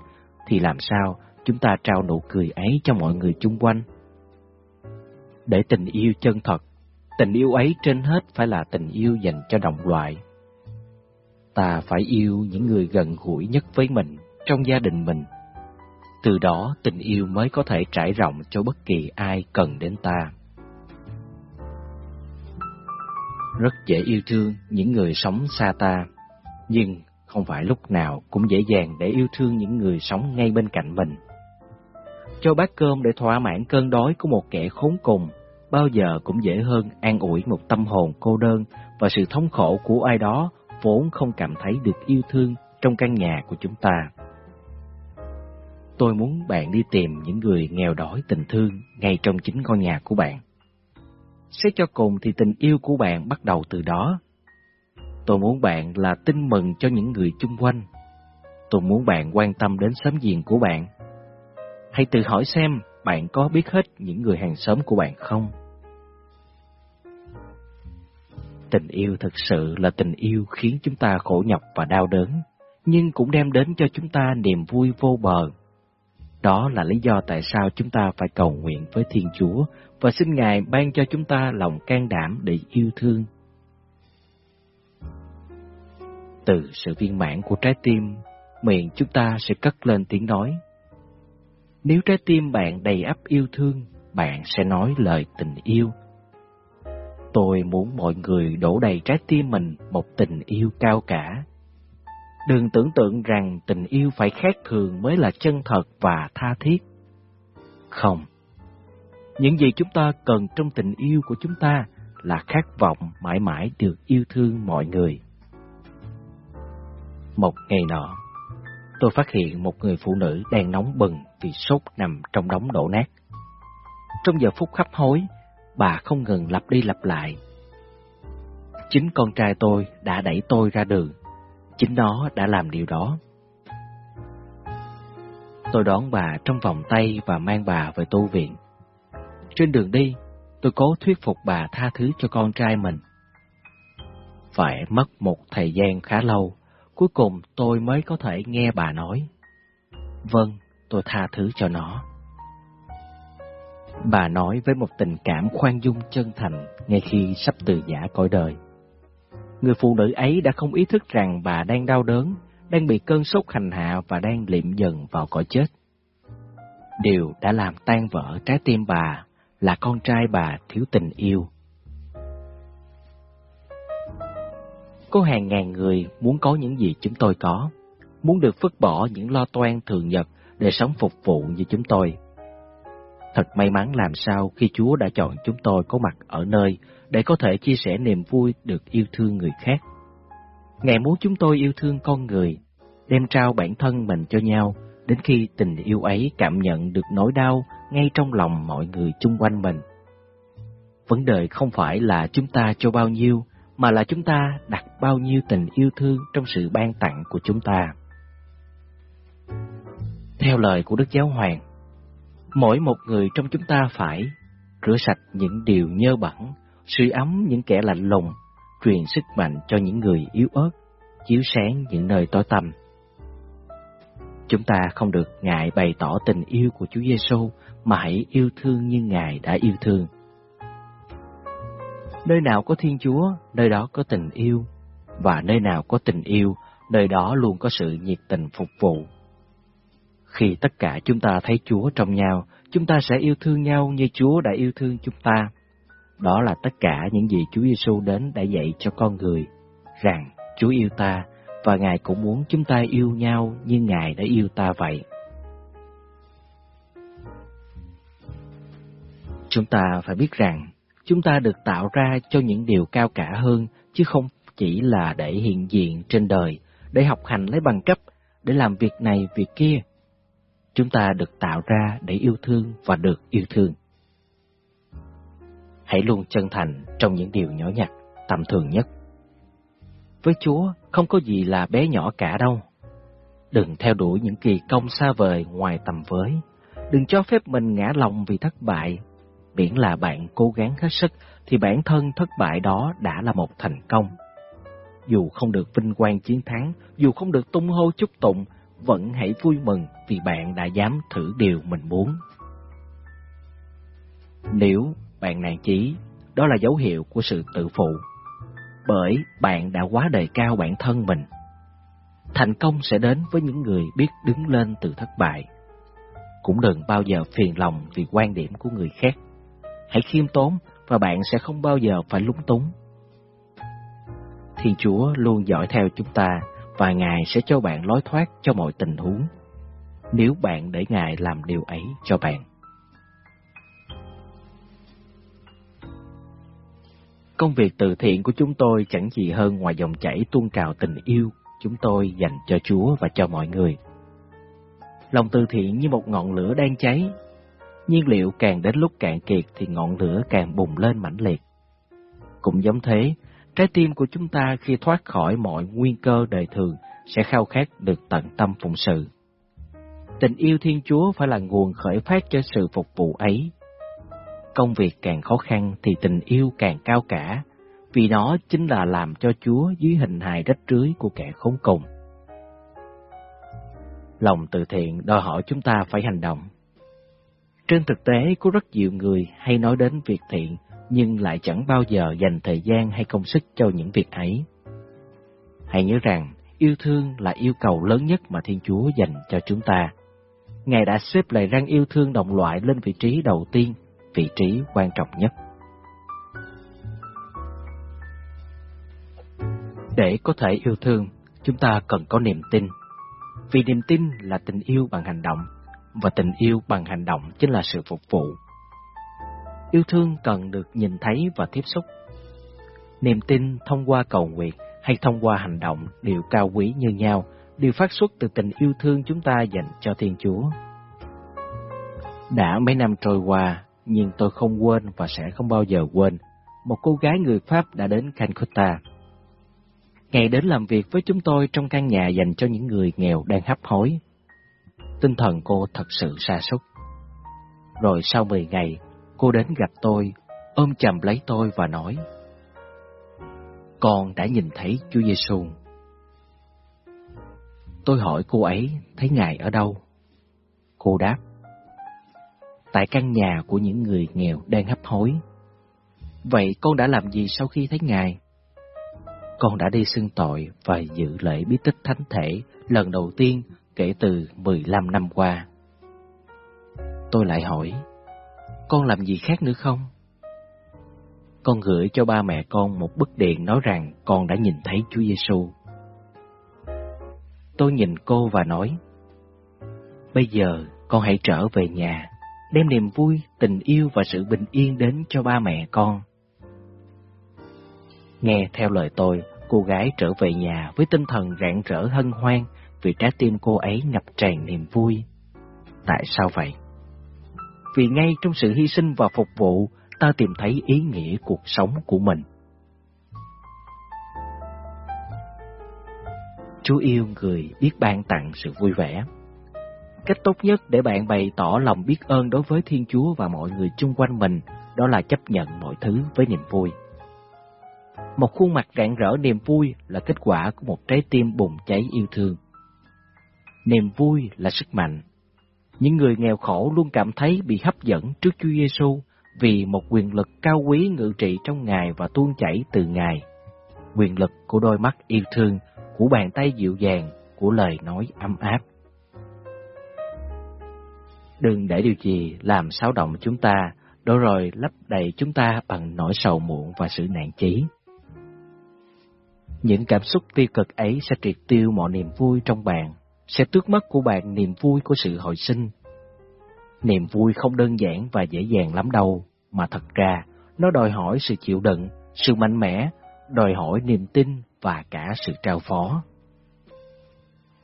thì làm sao chúng ta trao nụ cười ấy cho mọi người chung quanh? Để tình yêu chân thật, tình yêu ấy trên hết phải là tình yêu dành cho đồng loại. Ta phải yêu những người gần gũi nhất với mình trong gia đình mình từ đó tình yêu mới có thể trải rộng cho bất kỳ ai cần đến ta. Rất dễ yêu thương những người sống xa ta, nhưng không phải lúc nào cũng dễ dàng để yêu thương những người sống ngay bên cạnh mình. Cho bát cơm để thỏa mãn cơn đói của một kẻ khốn cùng, bao giờ cũng dễ hơn an ủi một tâm hồn cô đơn và sự thống khổ của ai đó vốn không cảm thấy được yêu thương trong căn nhà của chúng ta. Tôi muốn bạn đi tìm những người nghèo đói tình thương ngay trong chính con nhà của bạn. Xét cho cùng thì tình yêu của bạn bắt đầu từ đó. Tôi muốn bạn là tin mừng cho những người chung quanh. Tôi muốn bạn quan tâm đến xóm giềng của bạn. Hãy tự hỏi xem bạn có biết hết những người hàng xóm của bạn không? Tình yêu thực sự là tình yêu khiến chúng ta khổ nhọc và đau đớn, nhưng cũng đem đến cho chúng ta niềm vui vô bờ. Đó là lý do tại sao chúng ta phải cầu nguyện với Thiên Chúa và xin Ngài ban cho chúng ta lòng can đảm để yêu thương. Từ sự viên mãn của trái tim, miệng chúng ta sẽ cất lên tiếng nói. Nếu trái tim bạn đầy ắp yêu thương, bạn sẽ nói lời tình yêu. Tôi muốn mọi người đổ đầy trái tim mình một tình yêu cao cả, Đừng tưởng tượng rằng tình yêu phải khác thường mới là chân thật và tha thiết. Không. Những gì chúng ta cần trong tình yêu của chúng ta là khát vọng mãi mãi được yêu thương mọi người. Một ngày nọ, tôi phát hiện một người phụ nữ đang nóng bừng vì sốt nằm trong đống đổ nát. Trong giờ phút khắp hối, bà không ngừng lặp đi lặp lại. Chính con trai tôi đã đẩy tôi ra đường Chính nó đã làm điều đó. Tôi đón bà trong vòng tay và mang bà về tu viện. Trên đường đi, tôi cố thuyết phục bà tha thứ cho con trai mình. Phải mất một thời gian khá lâu, cuối cùng tôi mới có thể nghe bà nói. Vâng, tôi tha thứ cho nó. Bà nói với một tình cảm khoan dung chân thành ngay khi sắp từ giả cõi đời. Người phụ nữ ấy đã không ý thức rằng bà đang đau đớn, đang bị cơn sốt hành hạ và đang liệm dần vào cõi chết. Điều đã làm tan vỡ trái tim bà là con trai bà thiếu tình yêu. Có hàng ngàn người muốn có những gì chúng tôi có, muốn được phứt bỏ những lo toan thường nhật để sống phục vụ như chúng tôi. Thật may mắn làm sao khi Chúa đã chọn chúng tôi có mặt ở nơi để có thể chia sẻ niềm vui được yêu thương người khác. Ngài muốn chúng tôi yêu thương con người, đem trao bản thân mình cho nhau, đến khi tình yêu ấy cảm nhận được nỗi đau ngay trong lòng mọi người chung quanh mình. Vấn đề không phải là chúng ta cho bao nhiêu, mà là chúng ta đặt bao nhiêu tình yêu thương trong sự ban tặng của chúng ta. Theo lời của Đức Giáo Hoàng, mỗi một người trong chúng ta phải rửa sạch những điều nhơ bẩn sưởi ấm những kẻ lạnh lùng, truyền sức mạnh cho những người yếu ớt, chiếu sáng những nơi tối tăm. Chúng ta không được ngại bày tỏ tình yêu của Chúa Giêsu, mà hãy yêu thương như Ngài đã yêu thương. Nơi nào có Thiên Chúa, nơi đó có tình yêu, và nơi nào có tình yêu, nơi đó luôn có sự nhiệt tình phục vụ. Khi tất cả chúng ta thấy Chúa trong nhau, chúng ta sẽ yêu thương nhau như Chúa đã yêu thương chúng ta. Đó là tất cả những gì Chúa Giêsu đến đã dạy cho con người, rằng Chúa yêu ta và Ngài cũng muốn chúng ta yêu nhau như Ngài đã yêu ta vậy. Chúng ta phải biết rằng chúng ta được tạo ra cho những điều cao cả hơn chứ không chỉ là để hiện diện trên đời, để học hành lấy bằng cấp, để làm việc này, việc kia. Chúng ta được tạo ra để yêu thương và được yêu thương. Hãy luôn chân thành trong những điều nhỏ nhặt, tầm thường nhất. Với Chúa, không có gì là bé nhỏ cả đâu. Đừng theo đuổi những kỳ công xa vời ngoài tầm với. Đừng cho phép mình ngã lòng vì thất bại. Miễn là bạn cố gắng hết sức thì bản thân thất bại đó đã là một thành công. Dù không được vinh quang chiến thắng, dù không được tung hô chúc tụng, vẫn hãy vui mừng vì bạn đã dám thử điều mình muốn. Nếu bạn nản chí, đó là dấu hiệu của sự tự phụ, bởi bạn đã quá đề cao bản thân mình. Thành công sẽ đến với những người biết đứng lên từ thất bại. Cũng đừng bao giờ phiền lòng vì quan điểm của người khác. Hãy khiêm tốn và bạn sẽ không bao giờ phải lúng túng. Thiên Chúa luôn dõi theo chúng ta và Ngài sẽ cho bạn lối thoát cho mọi tình huống, nếu bạn để Ngài làm điều ấy cho bạn. Công việc từ thiện của chúng tôi chẳng gì hơn ngoài dòng chảy tuôn trào tình yêu chúng tôi dành cho Chúa và cho mọi người. Lòng từ thiện như một ngọn lửa đang cháy, nhiên liệu càng đến lúc cạn kiệt thì ngọn lửa càng bùng lên mãnh liệt. Cũng giống thế, trái tim của chúng ta khi thoát khỏi mọi nguyên cơ đời thường sẽ khao khát được tận tâm phụng sự. Tình yêu Thiên Chúa phải là nguồn khởi phát cho sự phục vụ ấy. Công việc càng khó khăn thì tình yêu càng cao cả, vì nó chính là làm cho Chúa dưới hình hài rách rưới của kẻ khốn cùng. Lòng từ thiện đòi hỏi chúng ta phải hành động. Trên thực tế, có rất nhiều người hay nói đến việc thiện, nhưng lại chẳng bao giờ dành thời gian hay công sức cho những việc ấy. Hãy nhớ rằng, yêu thương là yêu cầu lớn nhất mà Thiên Chúa dành cho chúng ta. Ngài đã xếp lại răng yêu thương đồng loại lên vị trí đầu tiên, vị trí quan trọng nhất. Để có thể yêu thương, chúng ta cần có niềm tin. Vì niềm tin là tình yêu bằng hành động, và tình yêu bằng hành động chính là sự phục vụ. Yêu thương cần được nhìn thấy và tiếp xúc. Niềm tin thông qua cầu nguyện hay thông qua hành động đều cao quý như nhau, đều phát xuất từ tình yêu thương chúng ta dành cho Thiên Chúa. Đã mấy năm trôi qua, nhưng tôi không quên và sẽ không bao giờ quên một cô gái người Pháp đã đến Calcutta. Ngày đến làm việc với chúng tôi trong căn nhà dành cho những người nghèo đang hấp hối. Tinh thần cô thật sự sa sút. Rồi sau 10 ngày, cô đến gặp tôi, ôm chầm lấy tôi và nói: "Con đã nhìn thấy Chúa Giêsu." Tôi hỏi cô ấy thấy Ngài ở đâu? Cô đáp: "Tại căn nhà của những người nghèo đang hấp hối." Vậy con đã làm gì sau khi thấy Ngài? con đã đi xưng tội và dự lễ bí tích thánh thể lần đầu tiên kể từ 15 năm qua. Tôi lại hỏi, con làm gì khác nữa không? Con gửi cho ba mẹ con một bức điện nói rằng con đã nhìn thấy Chúa Giêsu. Tôi nhìn cô và nói, bây giờ con hãy trở về nhà, đem niềm vui, tình yêu và sự bình yên đến cho ba mẹ con. Nghe theo lời tôi, cô gái trở về nhà với tinh thần rạng rỡ hân hoan vì trái tim cô ấy ngập tràn niềm vui. Tại sao vậy? Vì ngay trong sự hy sinh và phục vụ, ta tìm thấy ý nghĩa cuộc sống của mình. Chúa yêu người biết ban tặng sự vui vẻ. Cách tốt nhất để bạn bày tỏ lòng biết ơn đối với Thiên Chúa và mọi người chung quanh mình đó là chấp nhận mọi thứ với niềm vui. Một khuôn mặt rạng rỡ niềm vui là kết quả của một trái tim bùng cháy yêu thương. Niềm vui là sức mạnh. Những người nghèo khổ luôn cảm thấy bị hấp dẫn trước Chúa Giêsu vì một quyền lực cao quý ngự trị trong Ngài và tuôn chảy từ Ngài. Quyền lực của đôi mắt yêu thương, của bàn tay dịu dàng, của lời nói ấm áp. Đừng để điều gì làm xáo động chúng ta, đó rồi lấp đầy chúng ta bằng nỗi sầu muộn và sự nạn chí. Những cảm xúc tiêu cực ấy sẽ triệt tiêu mọi niềm vui trong bạn, sẽ tước mất của bạn niềm vui của sự hồi sinh. Niềm vui không đơn giản và dễ dàng lắm đâu, mà thật ra nó đòi hỏi sự chịu đựng, sự mạnh mẽ, đòi hỏi niềm tin và cả sự trao phó.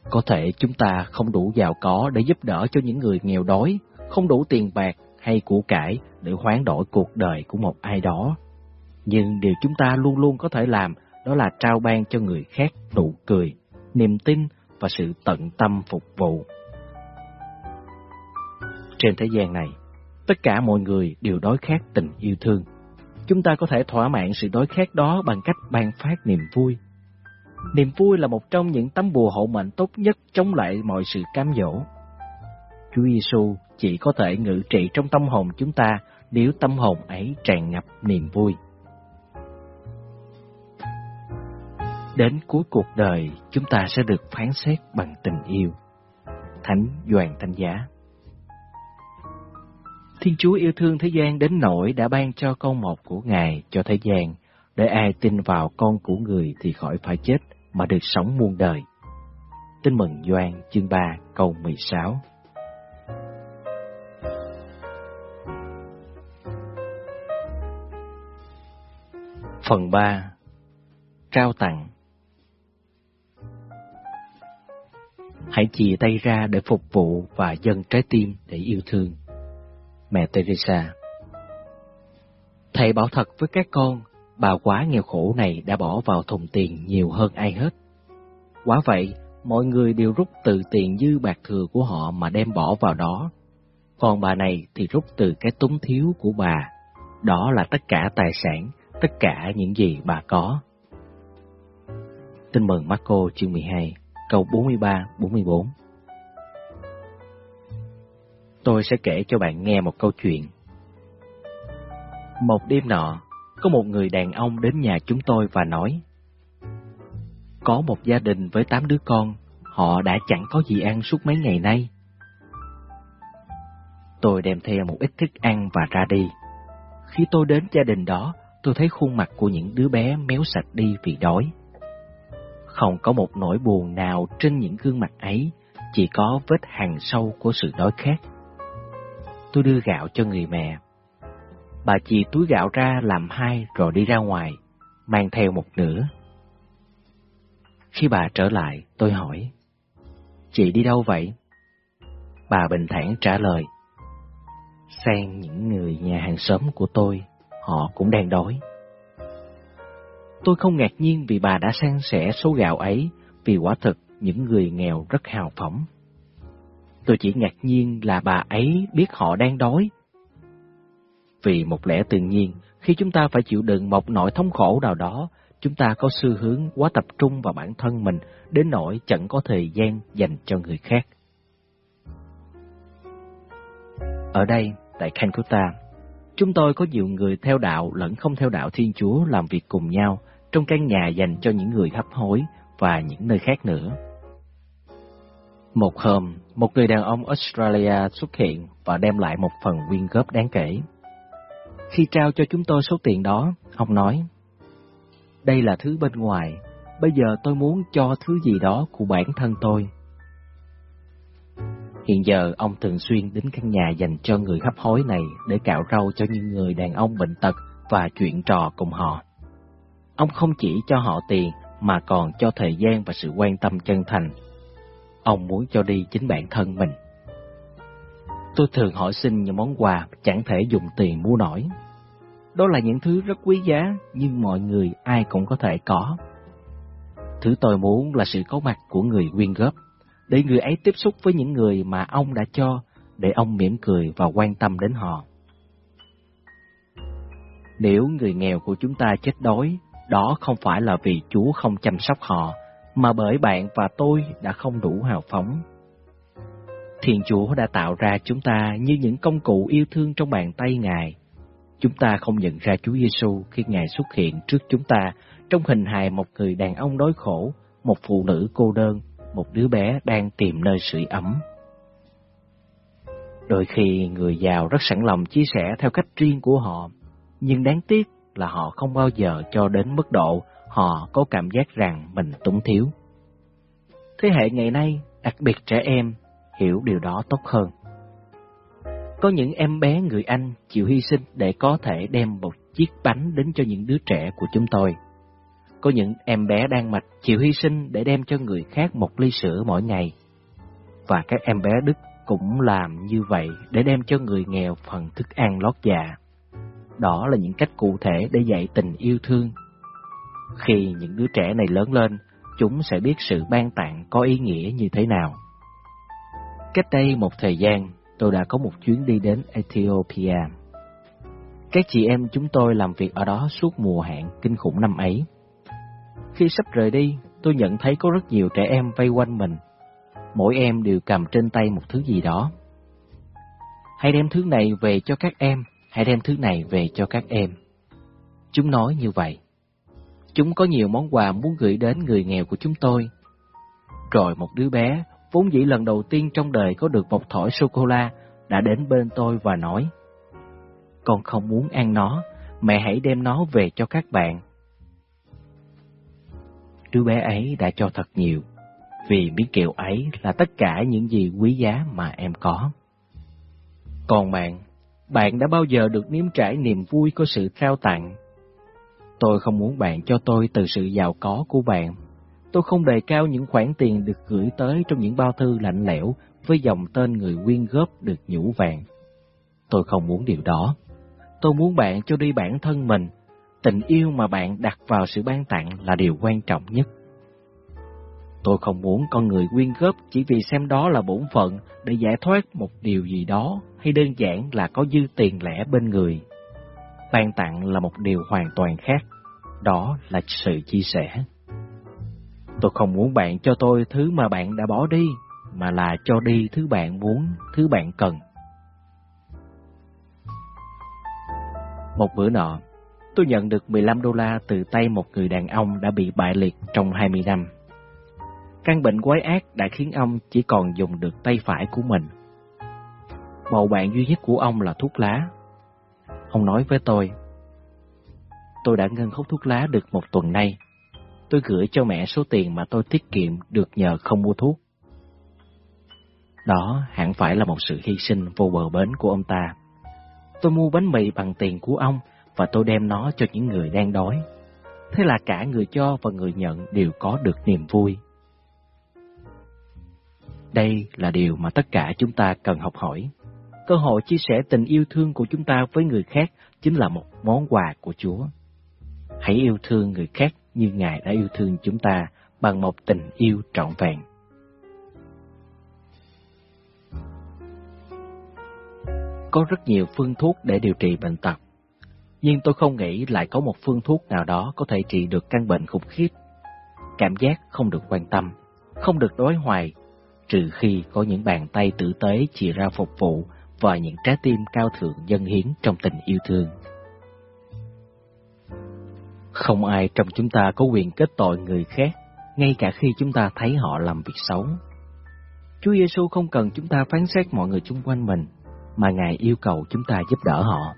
Có thể chúng ta không đủ giàu có để giúp đỡ cho những người nghèo đói, không đủ tiền bạc hay của cải để hoán đổi cuộc đời của một ai đó. Nhưng điều chúng ta luôn luôn có thể làm đó là trao ban cho người khác nụ cười, niềm tin và sự tận tâm phục vụ. Trên thế gian này, tất cả mọi người đều đói khát tình yêu thương. Chúng ta có thể thỏa mãn sự đói khát đó bằng cách ban phát niềm vui. Niềm vui là một trong những tấm bùa hộ mệnh tốt nhất chống lại mọi sự cám dỗ. Chúa Giêsu chỉ có thể ngự trị trong tâm hồn chúng ta nếu tâm hồn ấy tràn ngập niềm vui. Đến cuối cuộc đời, chúng ta sẽ được phán xét bằng tình yêu. Thánh Doàn Thanh Giá. Thiên Chúa yêu thương thế gian đến nỗi đã ban cho con một của Ngài cho thế gian, để ai tin vào con của người thì khỏi phải chết, mà được sống muôn đời. Tin mừng Doan chương 3 câu 16 Phần 3 Trao tặng. Hãy chìa tay ra để phục vụ và dâng trái tim để yêu thương. Mẹ Teresa Thầy bảo thật với các con, bà quá nghèo khổ này đã bỏ vào thùng tiền nhiều hơn ai hết. Quả vậy, mọi người đều rút từ tiền dư bạc thừa của họ mà đem bỏ vào đó. Còn bà này thì rút từ cái túng thiếu của bà. Đó là tất cả tài sản, tất cả những gì bà có. Tin mừng Marco chương 12, câu 43-44 Tôi sẽ kể cho bạn nghe một câu chuyện. Một đêm nọ, có một người đàn ông đến nhà chúng tôi và nói Có một gia đình với tám đứa con, họ đã chẳng có gì ăn suốt mấy ngày nay. Tôi đem theo một ít thức ăn và ra đi. Khi tôi đến gia đình đó, tôi thấy khuôn mặt của những đứa bé méo sạch đi vì đói. Không có một nỗi buồn nào trên những gương mặt ấy, chỉ có vết hằn sâu của sự đói khát. Tôi đưa gạo cho người mẹ. Bà chì túi gạo ra làm hai rồi đi ra ngoài, mang theo một nửa. Khi bà trở lại, tôi hỏi, Chị đi đâu vậy? Bà bình thản trả lời, Sang những người nhà hàng xóm của tôi, họ cũng đang đói. Tôi không ngạc nhiên vì bà đã san sẻ số gạo ấy, vì quả thực những người nghèo rất hào phóng. Tôi chỉ ngạc nhiên là bà ấy biết họ đang đói. Vì một lẽ tự nhiên, khi chúng ta phải chịu đựng một nỗi thống khổ nào đó, chúng ta có xu hướng quá tập trung vào bản thân mình đến nỗi chẳng có thời gian dành cho người khác. Ở đây, tại Calcutta, chúng tôi có nhiều người theo đạo lẫn không theo đạo Thiên Chúa làm việc cùng nhau trong căn nhà dành cho những người hấp hối và những nơi khác nữa. Một hôm, một người đàn ông Australia xuất hiện và đem lại một phần quyên góp đáng kể. Khi trao cho chúng tôi số tiền đó, ông nói, Đây là thứ bên ngoài, bây giờ tôi muốn cho thứ gì đó của bản thân tôi. Hiện giờ ông thường xuyên đến căn nhà dành cho người hấp hối này để cạo râu cho những người đàn ông bệnh tật và chuyện trò cùng họ. Ông không chỉ cho họ tiền mà còn cho thời gian và sự quan tâm chân thành. Ông muốn cho đi chính bản thân mình. Tôi thường hỏi xin những món quà chẳng thể dùng tiền mua nổi. Đó là những thứ rất quý giá nhưng mọi người ai cũng có thể có. Thứ tôi muốn là sự có mặt của người quyên góp, để người ấy tiếp xúc với những người mà ông đã cho, để ông mỉm cười và quan tâm đến họ. Nếu người nghèo của chúng ta chết đói, đó không phải là vì Chúa không chăm sóc họ, mà bởi bạn và tôi đã không đủ hào phóng. Thiên Chúa đã tạo ra chúng ta như những công cụ yêu thương trong bàn tay Ngài. Chúng ta không nhận ra Chúa Giêsu khi Ngài xuất hiện trước chúng ta trong hình hài một người đàn ông đói khổ, một phụ nữ cô đơn, một đứa bé đang tìm nơi sưởi ấm. Đôi khi người giàu rất sẵn lòng chia sẻ theo cách riêng của họ, nhưng đáng tiếc là họ không bao giờ cho đến mức độ họ có cảm giác rằng mình túng thiếu. Thế hệ ngày nay, đặc biệt trẻ em, hiểu điều đó tốt hơn. Có những em bé người Anh chịu hy sinh để có thể đem một chiếc bánh đến cho những đứa trẻ của chúng tôi. Có những em bé đang mạch chịu hy sinh để đem cho người khác một ly sữa mỗi ngày. Và các em bé Đức cũng làm như vậy để đem cho người nghèo phần thức ăn lót dạ. Đó là những cách cụ thể để dạy tình yêu thương. Khi những đứa trẻ này lớn lên, chúng sẽ biết sự ban tặng có ý nghĩa như thế nào. Cách đây một thời gian, tôi đã có một chuyến đi đến Ethiopia. Các chị em chúng tôi làm việc ở đó suốt mùa hạn kinh khủng năm ấy. Khi sắp rời đi, tôi nhận thấy có rất nhiều trẻ em vây quanh mình. Mỗi em đều cầm trên tay một thứ gì đó. Hãy đem thứ này về cho các em, hãy đem thứ này về cho các em. Chúng nói như vậy. Chúng có nhiều món quà muốn gửi đến người nghèo của chúng tôi. Rồi một đứa bé, vốn dĩ lần đầu tiên trong đời có được một thỏi sô-cô-la, đã đến bên tôi và nói Con không muốn ăn nó, mẹ hãy đem nó về cho các bạn. Đứa bé ấy đã cho thật nhiều, vì miếng kẹo ấy là tất cả những gì quý giá mà em có. Còn bạn, bạn đã bao giờ được nếm trải niềm vui của sự trao tặng? Tôi không muốn bạn cho tôi từ sự giàu có của bạn. Tôi không đề cao những khoản tiền được gửi tới trong những bao thư lạnh lẽo với dòng tên người quyên góp được nhũ vàng. Tôi không muốn điều đó. Tôi muốn bạn cho đi bản thân mình. Tình yêu mà bạn đặt vào sự ban tặng là điều quan trọng nhất. Tôi không muốn con người quyên góp chỉ vì xem đó là bổn phận để giải thoát một điều gì đó hay đơn giản là có dư tiền lẻ bên người. Ban tặng là một điều hoàn toàn khác, đó là sự chia sẻ. Tôi không muốn bạn cho tôi thứ mà bạn đã bỏ đi, mà là cho đi thứ bạn muốn, thứ bạn cần. Một bữa nọ, tôi nhận được 15 đô la từ tay một người đàn ông đã bị bại liệt trong 20 năm. Căn bệnh quái ác đã khiến ông chỉ còn dùng được tay phải của mình. Bầu bạn duy nhất của ông là thuốc lá. Ông nói với tôi, tôi đã ngân hút thuốc lá được một tuần nay. Tôi gửi cho mẹ số tiền mà tôi tiết kiệm được nhờ không mua thuốc. Đó hẳn phải là một sự hy sinh vô bờ bến của ông ta. Tôi mua bánh mì bằng tiền của ông và tôi đem nó cho những người đang đói. Thế là cả người cho và người nhận đều có được niềm vui. Đây là điều mà tất cả chúng ta cần học hỏi. Cơ hội chia sẻ tình yêu thương của chúng ta với người khác chính là một món quà của Chúa. Hãy yêu thương người khác như Ngài đã yêu thương chúng ta bằng một tình yêu trọn vẹn. Có rất nhiều phương thuốc để điều trị bệnh tật, nhưng tôi không nghĩ lại có một phương thuốc nào đó có thể trị được căn bệnh khủng khiếp. Cảm giác không được quan tâm, không được đối hoài, trừ khi có những bàn tay tử tế chỉ ra phục vụ và những trái tim cao thượng dân hiến trong tình yêu thương. Không ai trong chúng ta có quyền kết tội người khác, ngay cả khi chúng ta thấy họ làm việc xấu. Chúa Giêsu không cần chúng ta phán xét mọi người xung quanh mình, mà Ngài yêu cầu chúng ta giúp đỡ họ.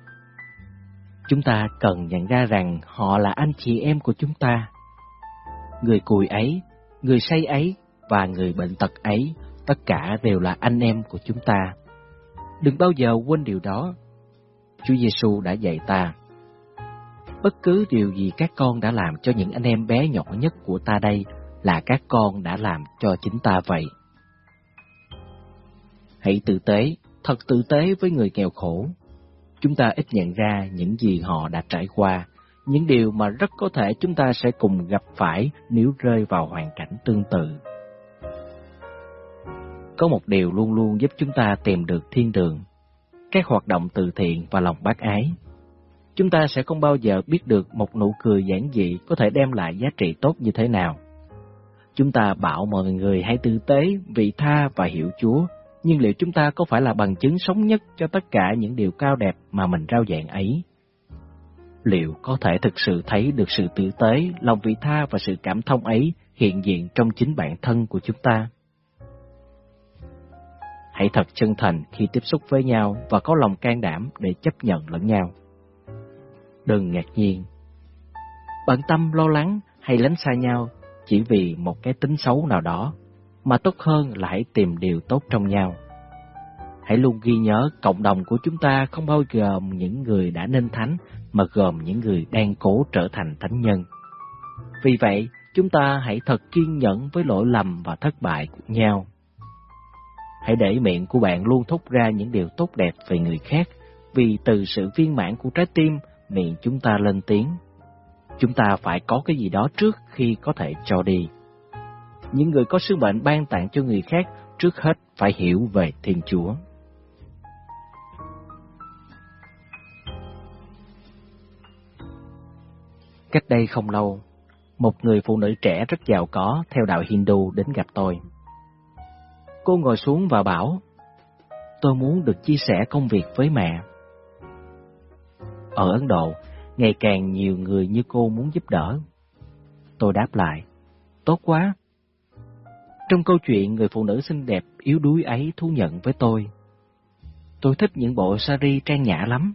Chúng ta cần nhận ra rằng họ là anh chị em của chúng ta. Người cùi ấy, người say ấy và người bệnh tật ấy, tất cả đều là anh em của chúng ta. Đừng bao giờ quên điều đó. Chúa Giêsu đã dạy ta. Bất cứ điều gì các con đã làm cho những anh em bé nhỏ nhất của ta đây là các con đã làm cho chính ta vậy. Hãy tử tế, thật tử tế với người nghèo khổ. Chúng ta ít nhận ra những gì họ đã trải qua, những điều mà rất có thể chúng ta sẽ cùng gặp phải nếu rơi vào hoàn cảnh tương tự. Có một điều luôn luôn giúp chúng ta tìm được thiên đường, các hoạt động từ thiện và lòng bác ái. Chúng ta sẽ không bao giờ biết được một nụ cười giản dị có thể đem lại giá trị tốt như thế nào. Chúng ta bảo mọi người hãy tử tế, vị tha và hiểu Chúa, nhưng liệu chúng ta có phải là bằng chứng sống nhất cho tất cả những điều cao đẹp mà mình rao giảng ấy? Liệu có thể thực sự thấy được sự tử tế, lòng vị tha và sự cảm thông ấy hiện diện trong chính bản thân của chúng ta? Hãy thật chân thành khi tiếp xúc với nhau và có lòng can đảm để chấp nhận lẫn nhau. Đừng ngạc nhiên. Bận tâm lo lắng hay lánh xa nhau chỉ vì một cái tính xấu nào đó, mà tốt hơn là hãy tìm điều tốt trong nhau. Hãy luôn ghi nhớ cộng đồng của chúng ta không bao gồm những người đã nên thánh, mà gồm những người đang cố trở thành thánh nhân. Vì vậy, chúng ta hãy thật kiên nhẫn với lỗi lầm và thất bại của nhau. Hãy để miệng của bạn luôn thốt ra những điều tốt đẹp về người khác, vì từ sự viên mãn của trái tim, miệng chúng ta lên tiếng. Chúng ta phải có cái gì đó trước khi có thể cho đi. Những người có sứ mệnh ban tặng cho người khác trước hết phải hiểu về Thiên Chúa. Cách đây không lâu, một người phụ nữ trẻ rất giàu có theo đạo Hindu đến gặp tôi. Cô ngồi xuống và bảo, tôi muốn được chia sẻ công việc với mẹ. Ở Ấn Độ, ngày càng nhiều người như cô muốn giúp đỡ. Tôi đáp lại, tốt quá. Trong câu chuyện, người phụ nữ xinh đẹp yếu đuối ấy thú nhận với tôi. Tôi thích những bộ sari trang nhã lắm.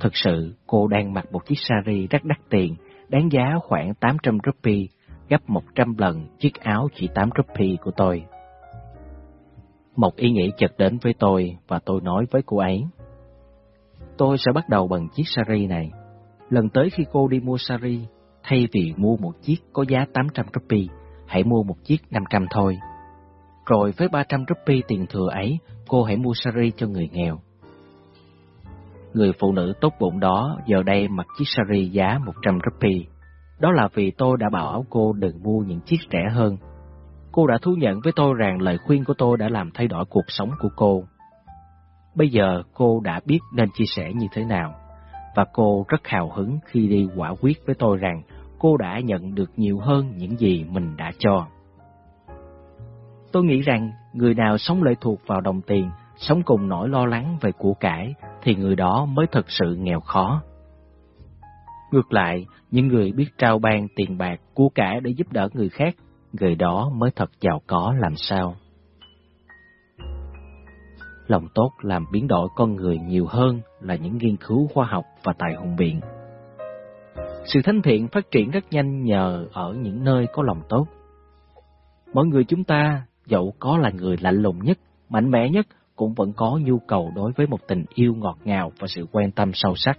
Thực sự, cô đang mặc một chiếc sari rất đắt tiền, đáng giá khoảng 800 rupee, gấp 100 lần chiếc áo chỉ 8 rupee của tôi. Một ý nghĩ chợt đến với tôi và tôi nói với cô ấy. Tôi sẽ bắt đầu bằng chiếc sari này. Lần tới khi cô đi mua sari, thay vì mua một chiếc có giá 800 rupee, hãy mua một chiếc 500 thôi. Rồi với 300 rupee tiền thừa ấy, cô hãy mua sari cho người nghèo. Người phụ nữ tốt bụng đó giờ đây mặc chiếc sari giá 100 rupee. Đó là vì tôi đã bảo áo cô đừng mua những chiếc rẻ hơn. Cô đã thú nhận với tôi rằng lời khuyên của tôi đã làm thay đổi cuộc sống của cô. Bây giờ cô đã biết nên chia sẻ như thế nào, và cô rất hào hứng khi đi quả quyết với tôi rằng cô đã nhận được nhiều hơn những gì mình đã cho. Tôi nghĩ rằng người nào sống lệ thuộc vào đồng tiền, sống cùng nỗi lo lắng về của cải, thì người đó mới thật sự nghèo khó. Ngược lại, những người biết trao ban tiền bạc, của cải để giúp đỡ người khác, người đó mới thật giàu có làm sao. Lòng tốt làm biến đổi con người nhiều hơn là những nghiên cứu khoa học và tài hùng biện. Sự thánh thiện phát triển rất nhanh nhờ ở những nơi có lòng tốt. Mọi người chúng ta, dẫu có là người lạnh lùng nhất, mạnh mẽ nhất, cũng vẫn có nhu cầu đối với một tình yêu ngọt ngào và sự quan tâm sâu sắc.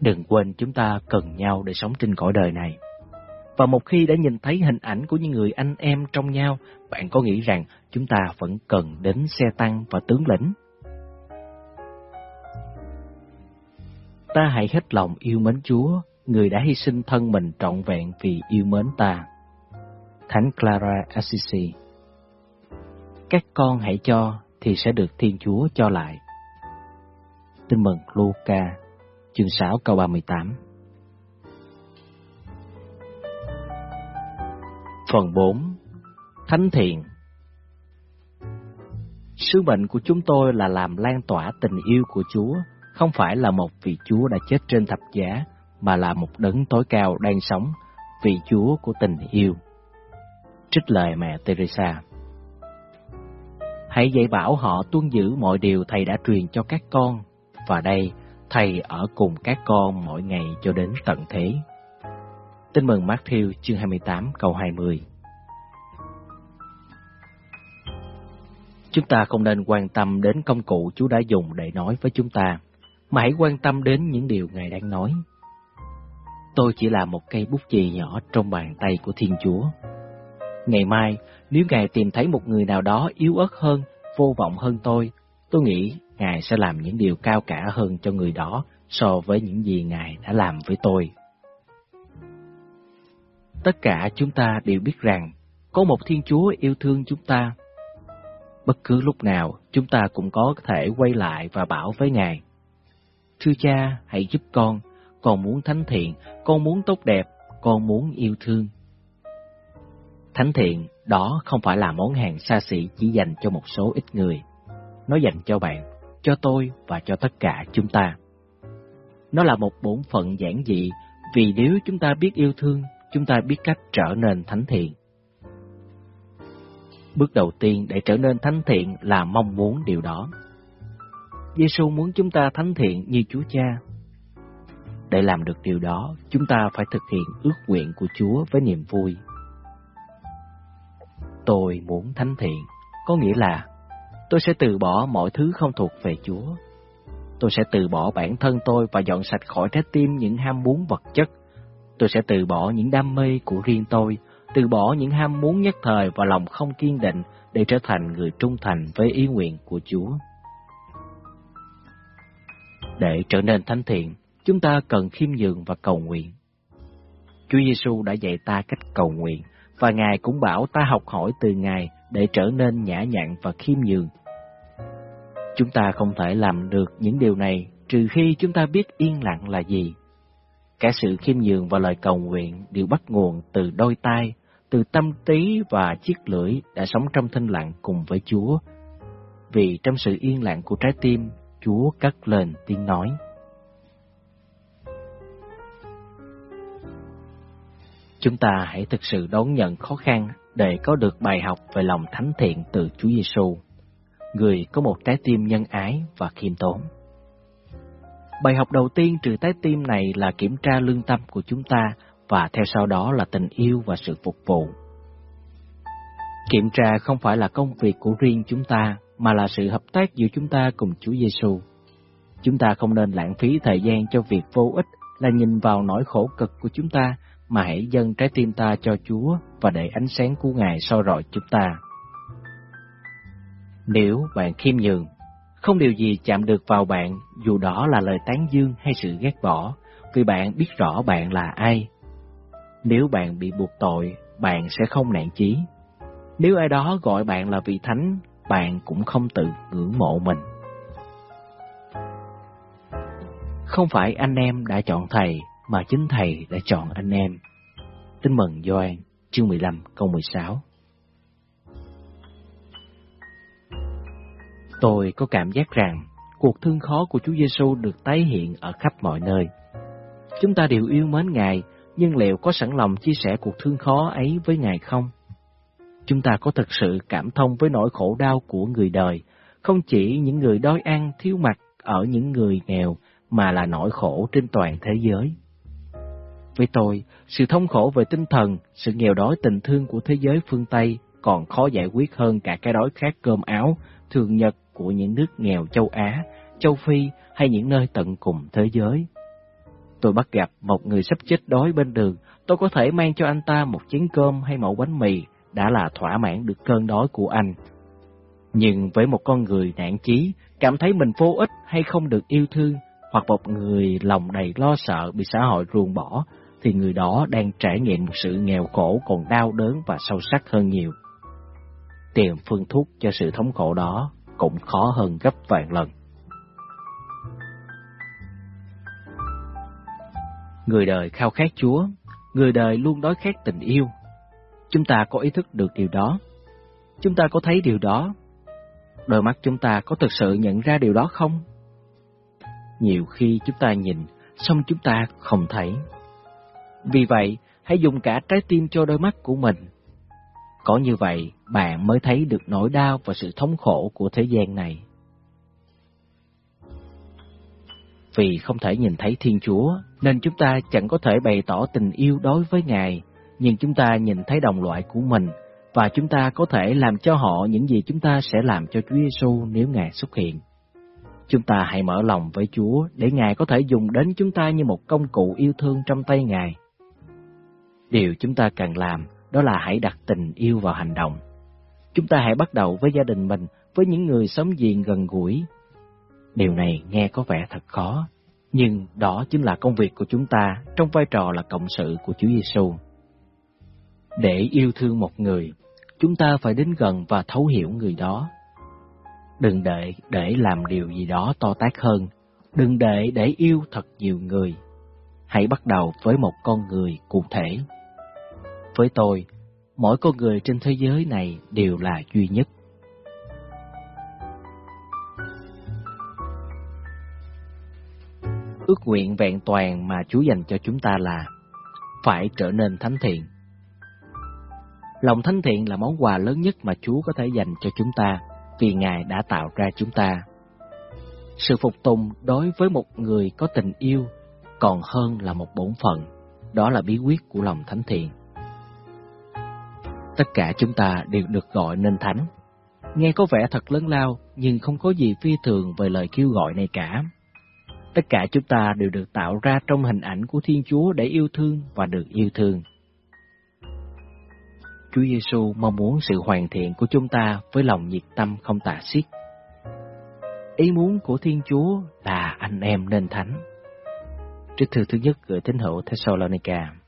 Đừng quên chúng ta cần nhau để sống trên cõi đời này. Và một khi đã nhìn thấy hình ảnh của những người anh em trong nhau, bạn có nghĩ rằng chúng ta vẫn cần đến xe tăng và tướng lĩnh? Ta hãy hết lòng yêu mến Chúa, người đã hy sinh thân mình trọn vẹn vì yêu mến ta. Thánh Clara Assisi Các con hãy cho thì sẽ được Thiên Chúa cho lại. Tin mừng Luca, chương 6 câu 38 Phần 4 Thánh thiện Sứ mệnh của chúng tôi là làm lan tỏa tình yêu của Chúa, không phải là một vị Chúa đã chết trên thập giá, mà là một đấng tối cao đang sống, vị Chúa của tình yêu. Trích lời mẹ Teresa Hãy dạy bảo họ tuân giữ mọi điều Thầy đã truyền cho các con, và đây, Thầy ở cùng các con mỗi ngày cho đến tận thế. Tin mừng Matthew chương 28 câu 20 Chúng ta không nên quan tâm đến công cụ Chúa đã dùng để nói với chúng ta, mà hãy quan tâm đến những điều Ngài đang nói. Tôi chỉ là một cây bút chì nhỏ trong bàn tay của Thiên Chúa. Ngày mai, nếu Ngài tìm thấy một người nào đó yếu ớt hơn, vô vọng hơn tôi, tôi nghĩ Ngài sẽ làm những điều cao cả hơn cho người đó so với những gì Ngài đã làm với tôi. Tất cả chúng ta đều biết rằng có một Thiên Chúa yêu thương chúng ta. Bất cứ lúc nào, chúng ta cũng có thể quay lại và bảo với Ngài. Thưa cha, hãy giúp con, con muốn thánh thiện, con muốn tốt đẹp, con muốn yêu thương. Thánh thiện, đó không phải là món hàng xa xỉ chỉ dành cho một số ít người. Nó dành cho bạn, cho tôi và cho tất cả chúng ta. Nó là một bổn phận giản dị, vì nếu chúng ta biết yêu thương, chúng ta biết cách trở nên thánh thiện. Bước đầu tiên để trở nên thánh thiện là mong muốn điều đó. Giêsu muốn chúng ta thánh thiện như Chúa Cha. Để làm được điều đó, chúng ta phải thực hiện ước nguyện của Chúa với niềm vui. Tôi muốn thánh thiện, có nghĩa là tôi sẽ từ bỏ mọi thứ không thuộc về Chúa. Tôi sẽ từ bỏ bản thân tôi và dọn sạch khỏi trái tim những ham muốn vật chất. Tôi sẽ từ bỏ những đam mê của riêng tôi, từ bỏ những ham muốn nhất thời và lòng không kiên định để trở thành người trung thành với ý nguyện của Chúa. Để trở nên thánh thiện, chúng ta cần khiêm nhường và cầu nguyện. Chúa Giêsu đã dạy ta cách cầu nguyện, và Ngài cũng bảo ta học hỏi từ Ngài để trở nên nhã nhặn và khiêm nhường. Chúng ta không thể làm được những điều này trừ khi chúng ta biết yên lặng là gì. Cả sự khiêm nhường và lời cầu nguyện đều bắt nguồn từ đôi tay, từ tâm trí và chiếc lưỡi đã sống trong thanh lặng cùng với Chúa. Vì trong sự yên lặng của trái tim, Chúa cất lên tiếng nói. Chúng ta hãy thực sự đón nhận khó khăn để có được bài học về lòng thánh thiện từ Chúa Giêsu, người có một trái tim nhân ái và khiêm tốn. Bài học đầu tiên trừ trái tim này là kiểm tra lương tâm của chúng ta và theo sau đó là tình yêu và sự phục vụ. Kiểm tra không phải là công việc của riêng chúng ta, mà là sự hợp tác giữa chúng ta cùng Chúa Giêsu. Chúng ta không nên lãng phí thời gian cho việc vô ích là nhìn vào nỗi khổ cực của chúng ta, mà hãy dâng trái tim ta cho Chúa và để ánh sáng của Ngài soi rọi chúng ta. Nếu bạn khiêm nhường, không điều gì chạm được vào bạn, dù đó là lời tán dương hay sự ghét bỏ, vì bạn biết rõ bạn là ai. Nếu bạn bị buộc tội, bạn sẽ không nản chí. Nếu ai đó gọi bạn là vị thánh, bạn cũng không tự ngưỡng mộ mình. Không phải anh em đã chọn thầy, mà chính thầy đã chọn anh em. Tin mừng Gioan, chương 15 câu 16. Tôi có cảm giác rằng cuộc thương khó của Chúa Giêsu được tái hiện ở khắp mọi nơi. Chúng ta đều yêu mến Ngài, nhưng liệu có sẵn lòng chia sẻ cuộc thương khó ấy với Ngài không? Chúng ta có thực sự cảm thông với nỗi khổ đau của người đời, không chỉ những người đói ăn, thiếu mặc ở những người nghèo, mà là nỗi khổ trên toàn thế giới. Với tôi, sự thống khổ về tinh thần, sự nghèo đói tình thương của thế giới phương Tây còn khó giải quyết hơn cả cái đói khát cơm áo, thường nhật của những nước nghèo châu Á, châu Phi hay những nơi tận cùng thế giới. Tôi bắt gặp một người sắp chết đói bên đường, tôi có thể mang cho anh ta một chén cơm hay mẫu bánh mì đã là thỏa mãn được cơn đói của anh. Nhưng với một con người nạn chí, cảm thấy mình vô ích hay không được yêu thương, hoặc một người lòng đầy lo sợ bị xã hội ruồng bỏ, thì người đó đang trải nghiệm một sự nghèo khổ còn đau đớn và sâu sắc hơn nhiều. Tìm phương thuốc cho sự thống khổ đó cũng khó hơn gấp vạn lần. Người đời khao khát Chúa, người đời luôn đói khát tình yêu. Chúng ta có ý thức được điều đó. Chúng ta có thấy điều đó. Đôi mắt chúng ta có thực sự nhận ra điều đó không? Nhiều khi chúng ta nhìn, xong chúng ta không thấy. Vì vậy, hãy dùng cả trái tim cho đôi mắt của mình. Có như vậy, bạn mới thấy được nỗi đau và sự thống khổ của thế gian này. Vì không thể nhìn thấy Thiên Chúa, nên chúng ta chẳng có thể bày tỏ tình yêu đối với Ngài, nhưng chúng ta nhìn thấy đồng loại của mình, và chúng ta có thể làm cho họ những gì chúng ta sẽ làm cho Chúa Giêsu nếu Ngài xuất hiện. Chúng ta hãy mở lòng với Chúa để Ngài có thể dùng đến chúng ta như một công cụ yêu thương trong tay Ngài. Điều chúng ta cần làm đó là hãy đặt tình yêu vào hành động. Chúng ta hãy bắt đầu với gia đình mình, với những người sống diện gần gũi. Điều này nghe có vẻ thật khó, nhưng đó chính là công việc của chúng ta trong vai trò là cộng sự của Chúa Giêsu. Để yêu thương một người, chúng ta phải đến gần và thấu hiểu người đó. Đừng để để làm điều gì đó to tát hơn, đừng để để yêu thật nhiều người. Hãy bắt đầu với một con người cụ thể. Với tôi, mỗi con người trên thế giới này đều là duy nhất. Ước nguyện vẹn toàn mà Chúa dành cho chúng ta là phải trở nên thánh thiện. Lòng thánh thiện là món quà lớn nhất mà Chúa có thể dành cho chúng ta vì Ngài đã tạo ra chúng ta. Sự phục tùng đối với một người có tình yêu còn hơn là một bổn phận, đó là bí quyết của lòng thánh thiện. Tất cả chúng ta đều được gọi nên thánh. Nghe có vẻ thật lớn lao, nhưng không có gì phi thường về lời kêu gọi này cả. Tất cả chúng ta đều được tạo ra trong hình ảnh của Thiên Chúa để yêu thương và được yêu thương. Chúa Giêsu mong muốn sự hoàn thiện của chúng ta với lòng nhiệt tâm không tả xiết. Ý muốn của Thiên Chúa là anh em nên thánh. Trích thư thứ nhất gửi tín hữu Thessalonica.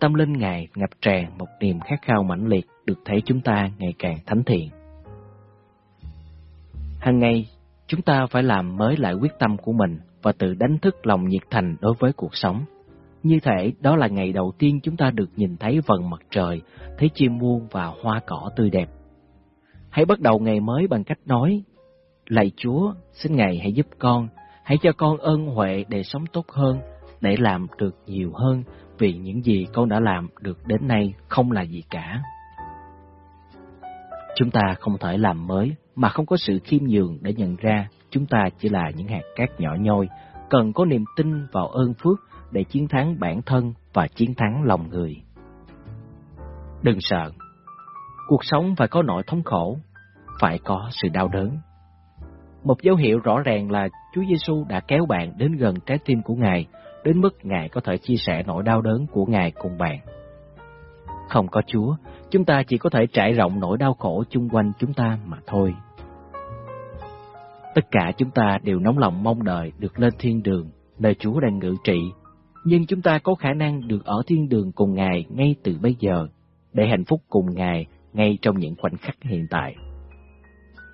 Tâm linh Ngài ngập tràn một niềm khát khao mãnh liệt được thấy chúng ta ngày càng thánh thiện. Hằng ngày, chúng ta phải làm mới lại quyết tâm của mình và tự đánh thức lòng nhiệt thành đối với cuộc sống. Như thể đó là ngày đầu tiên chúng ta được nhìn thấy vầng mặt trời, thấy chim muôn và hoa cỏ tươi đẹp. Hãy bắt đầu ngày mới bằng cách nói, Lạy Chúa, xin Ngài hãy giúp con, hãy cho con ơn huệ để sống tốt hơn, để làm được nhiều hơn, vì những gì con đã làm được đến nay không là gì cả. Chúng ta không thể làm mới mà không có sự khiêm nhường để nhận ra chúng ta chỉ là những hạt cát nhỏ nhoi, cần có niềm tin vào ơn phước để chiến thắng bản thân và chiến thắng lòng người. Đừng sợ, cuộc sống phải có nỗi thống khổ, phải có sự đau đớn. Một dấu hiệu rõ ràng là Chúa Giêsu đã kéo bạn đến gần trái tim của Ngài, đến mức Ngài có thể chia sẻ nỗi đau đớn của Ngài cùng bạn. Không có Chúa, chúng ta chỉ có thể trải rộng nỗi đau khổ chung quanh chúng ta mà thôi. Tất cả chúng ta đều nóng lòng mong đợi được lên thiên đường, nơi Chúa đang ngự trị. Nhưng chúng ta có khả năng được ở thiên đường cùng Ngài ngay từ bây giờ, để hạnh phúc cùng Ngài ngay trong những khoảnh khắc hiện tại.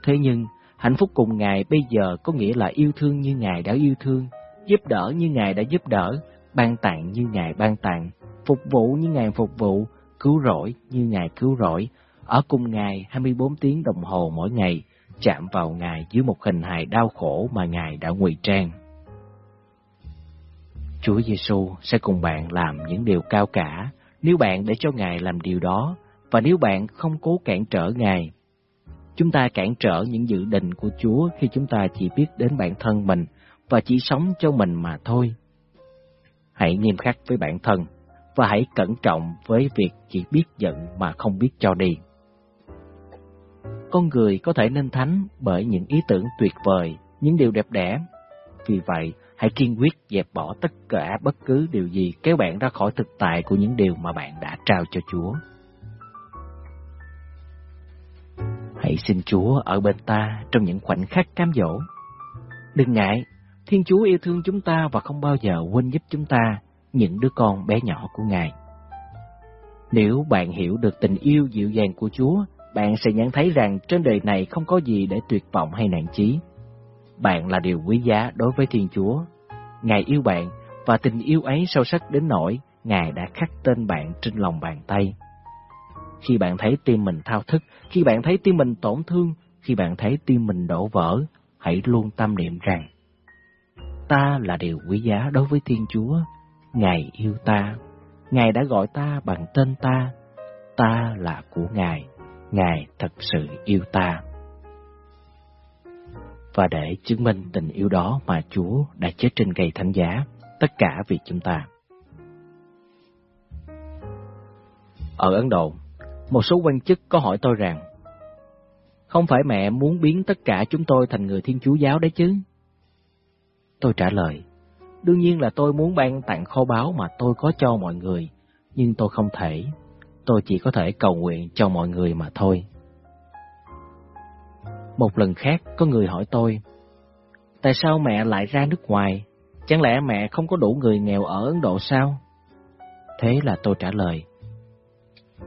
Thế nhưng, hạnh phúc cùng Ngài bây giờ có nghĩa là yêu thương như Ngài đã yêu thương, giúp đỡ như Ngài đã giúp đỡ, ban tặng như Ngài ban tặng, phục vụ như Ngài phục vụ, cứu rỗi như Ngài cứu rỗi, ở cùng Ngài 24 tiếng đồng hồ mỗi ngày, chạm vào Ngài dưới một hình hài đau khổ mà Ngài đã ngụy trang. Chúa Giêsu sẽ cùng bạn làm những điều cao cả nếu bạn để cho Ngài làm điều đó và nếu bạn không cố cản trở Ngài. Chúng ta cản trở những dự định của Chúa khi chúng ta chỉ biết đến bản thân mình và chỉ sống cho mình mà thôi. Hãy nghiêm khắc với bản thân và hãy cẩn trọng với việc chỉ biết giận mà không biết cho đi. Con người có thể nên thánh bởi những ý tưởng tuyệt vời, những điều đẹp đẽ. Vì vậy, hãy kiên quyết dẹp bỏ tất cả bất cứ điều gì kéo bạn ra khỏi thực tại của những điều mà bạn đã trao cho Chúa. Hãy xin Chúa ở bên ta trong những khoảnh khắc cam dỗ. Đừng ngại, Thiên Chúa yêu thương chúng ta và không bao giờ quên giúp chúng ta, những đứa con bé nhỏ của Ngài. Nếu bạn hiểu được tình yêu dịu dàng của Chúa, bạn sẽ nhận thấy rằng trên đời này không có gì để tuyệt vọng hay nản chí. Bạn là điều quý giá đối với Thiên Chúa. Ngài yêu bạn và tình yêu ấy sâu sắc đến nỗi Ngài đã khắc tên bạn trên lòng bàn tay. Khi bạn thấy tim mình thao thức, khi bạn thấy tim mình tổn thương, khi bạn thấy tim mình đổ vỡ, hãy luôn tâm niệm rằng ta là điều quý giá đối với Thiên Chúa. Ngài yêu ta, Ngài đã gọi ta bằng tên ta, ta là của Ngài, Ngài thật sự yêu ta. Và để chứng minh tình yêu đó mà Chúa đã chết trên cây thánh giá, tất cả vì chúng ta. Ở Ấn Độ, một số quan chức có hỏi tôi rằng, không phải mẹ muốn biến tất cả chúng tôi thành người Thiên Chúa giáo đấy chứ? Tôi trả lời, đương nhiên là tôi muốn ban tặng kho báu mà tôi có cho mọi người, nhưng tôi không thể. Tôi chỉ có thể cầu nguyện cho mọi người mà thôi. Một lần khác, có người hỏi tôi, tại sao mẹ lại ra nước ngoài? Chẳng lẽ mẹ không có đủ người nghèo ở Ấn Độ sao? Thế là tôi trả lời,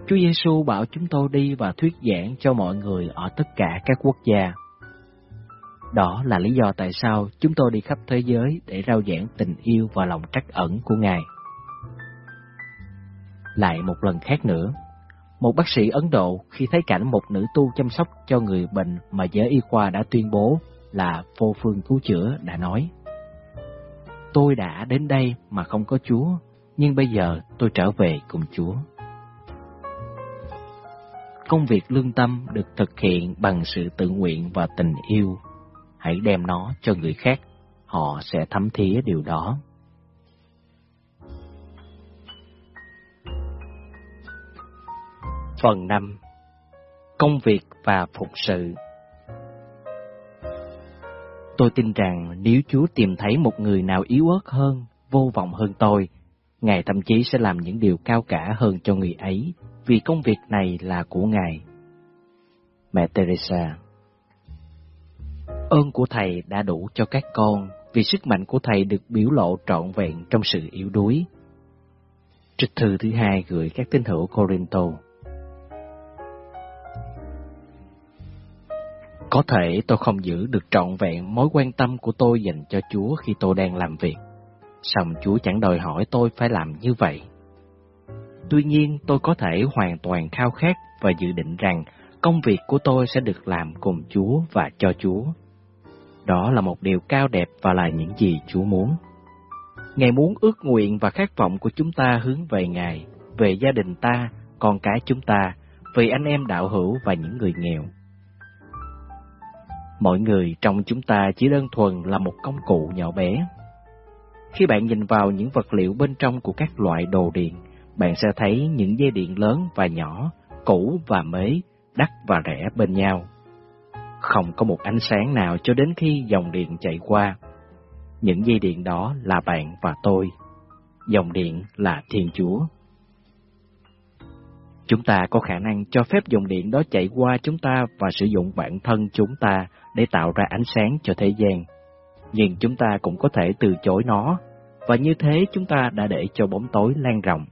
Chúa Giêsu bảo chúng tôi đi và thuyết giảng cho mọi người ở tất cả các quốc gia. Đó là lý do tại sao chúng tôi đi khắp thế giới để rao giảng tình yêu và lòng trắc ẩn của Ngài. Lại một lần khác nữa, một bác sĩ Ấn Độ khi thấy cảnh một nữ tu chăm sóc cho người bệnh mà giới y khoa đã tuyên bố là vô phương cứu chữa đã nói Tôi đã đến đây mà không có Chúa, nhưng bây giờ tôi trở về cùng Chúa. Công việc lương tâm được thực hiện bằng sự tự nguyện và tình yêu hãy đem nó cho người khác, họ sẽ thấm thía điều đó. Phần 5 Công việc và phục sự Tôi tin rằng nếu Chúa tìm thấy một người nào yếu ớt hơn, vô vọng hơn tôi, Ngài thậm chí sẽ làm những điều cao cả hơn cho người ấy, vì công việc này là của Ngài. Mẹ Teresa Ơn của Thầy đã đủ cho các con, vì sức mạnh của Thầy được biểu lộ trọn vẹn trong sự yếu đuối. Trích thư thứ hai gửi các tín hữu Corinto Có thể tôi không giữ được trọn vẹn mối quan tâm của tôi dành cho Chúa khi tôi đang làm việc. song Chúa chẳng đòi hỏi tôi phải làm như vậy. Tuy nhiên tôi có thể hoàn toàn khao khát và dự định rằng công việc của tôi sẽ được làm cùng Chúa và cho Chúa. Đó là một điều cao đẹp và là những gì Chúa muốn. Ngài muốn ước nguyện và khát vọng của chúng ta hướng về Ngài, về gia đình ta, con cái chúng ta, về anh em đạo hữu và những người nghèo. Mọi người trong chúng ta chỉ đơn thuần là một công cụ nhỏ bé. Khi bạn nhìn vào những vật liệu bên trong của các loại đồ điện, bạn sẽ thấy những dây điện lớn và nhỏ, cũ và mới, đắt và rẻ bên nhau. Không có một ánh sáng nào cho đến khi dòng điện chạy qua. Những dây điện đó là bạn và tôi. Dòng điện là Thiên Chúa. Chúng ta có khả năng cho phép dòng điện đó chạy qua chúng ta và sử dụng bản thân chúng ta để tạo ra ánh sáng cho thế gian. Nhưng chúng ta cũng có thể từ chối nó, và như thế chúng ta đã để cho bóng tối lan rộng.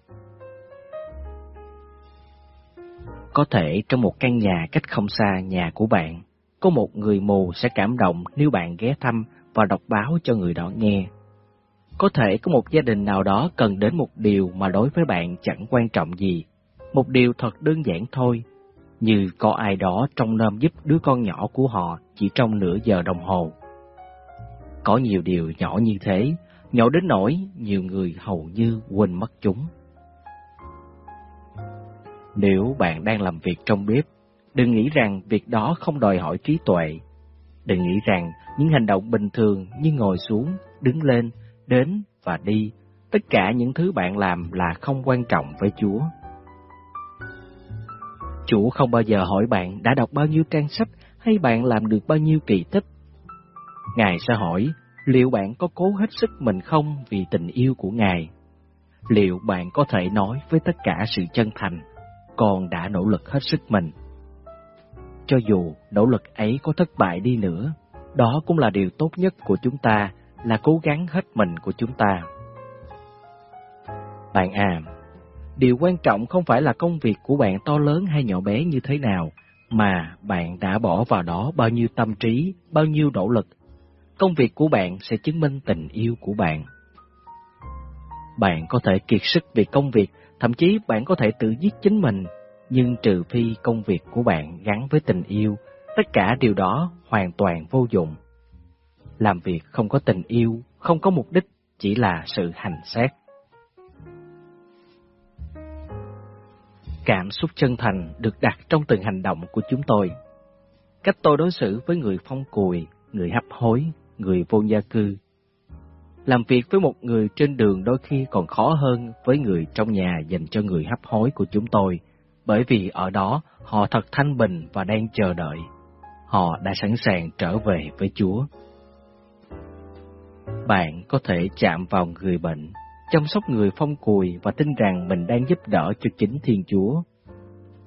Có thể trong một căn nhà cách không xa nhà của bạn, có một người mù sẽ cảm động nếu bạn ghé thăm và đọc báo cho người đó nghe. Có thể có một gia đình nào đó cần đến một điều mà đối với bạn chẳng quan trọng gì, một điều thật đơn giản thôi, như có ai đó trong nơm giúp đứa con nhỏ của họ chỉ trong nửa giờ đồng hồ. Có nhiều điều nhỏ như thế, nhỏ đến nỗi nhiều người hầu như quên mất chúng. Nếu bạn đang làm việc trong bếp, đừng nghĩ rằng việc đó không đòi hỏi trí tuệ. Đừng nghĩ rằng những hành động bình thường như ngồi xuống, đứng lên, đến và đi, tất cả những thứ bạn làm là không quan trọng với Chúa. Chủ không bao giờ hỏi bạn đã đọc bao nhiêu trang sách hay bạn làm được bao nhiêu kỳ tích. Ngài sẽ hỏi liệu bạn có cố hết sức mình không vì tình yêu của Ngài? Liệu bạn có thể nói với tất cả sự chân thành, con đã nỗ lực hết sức mình? Cho dù nỗ lực ấy có thất bại đi nữa, đó cũng là điều tốt nhất của chúng ta, là cố gắng hết mình của chúng ta. Bạn à, Điều quan trọng không phải là công việc của bạn to lớn hay nhỏ bé như thế nào, mà bạn đã bỏ vào đó bao nhiêu tâm trí, bao nhiêu nỗ lực. Công việc của bạn sẽ chứng minh tình yêu của bạn. Bạn có thể kiệt sức vì công việc, thậm chí bạn có thể tự giết chính mình, nhưng trừ phi công việc của bạn gắn với tình yêu, tất cả điều đó hoàn toàn vô dụng. Làm việc không có tình yêu, không có mục đích, chỉ là sự hành xác. Cảm xúc chân thành được đặt trong từng hành động của chúng tôi. Cách tôi đối xử với người phong cùi, người hấp hối, người vô gia cư. Làm việc với một người trên đường đôi khi còn khó hơn với người trong nhà dành cho người hấp hối của chúng tôi, bởi vì ở đó họ thật thanh bình và đang chờ đợi. Họ đã sẵn sàng trở về với Chúa. Bạn có thể chạm vào người bệnh, chăm sóc người phong cùi và tin rằng mình đang giúp đỡ cho chính Thiên Chúa.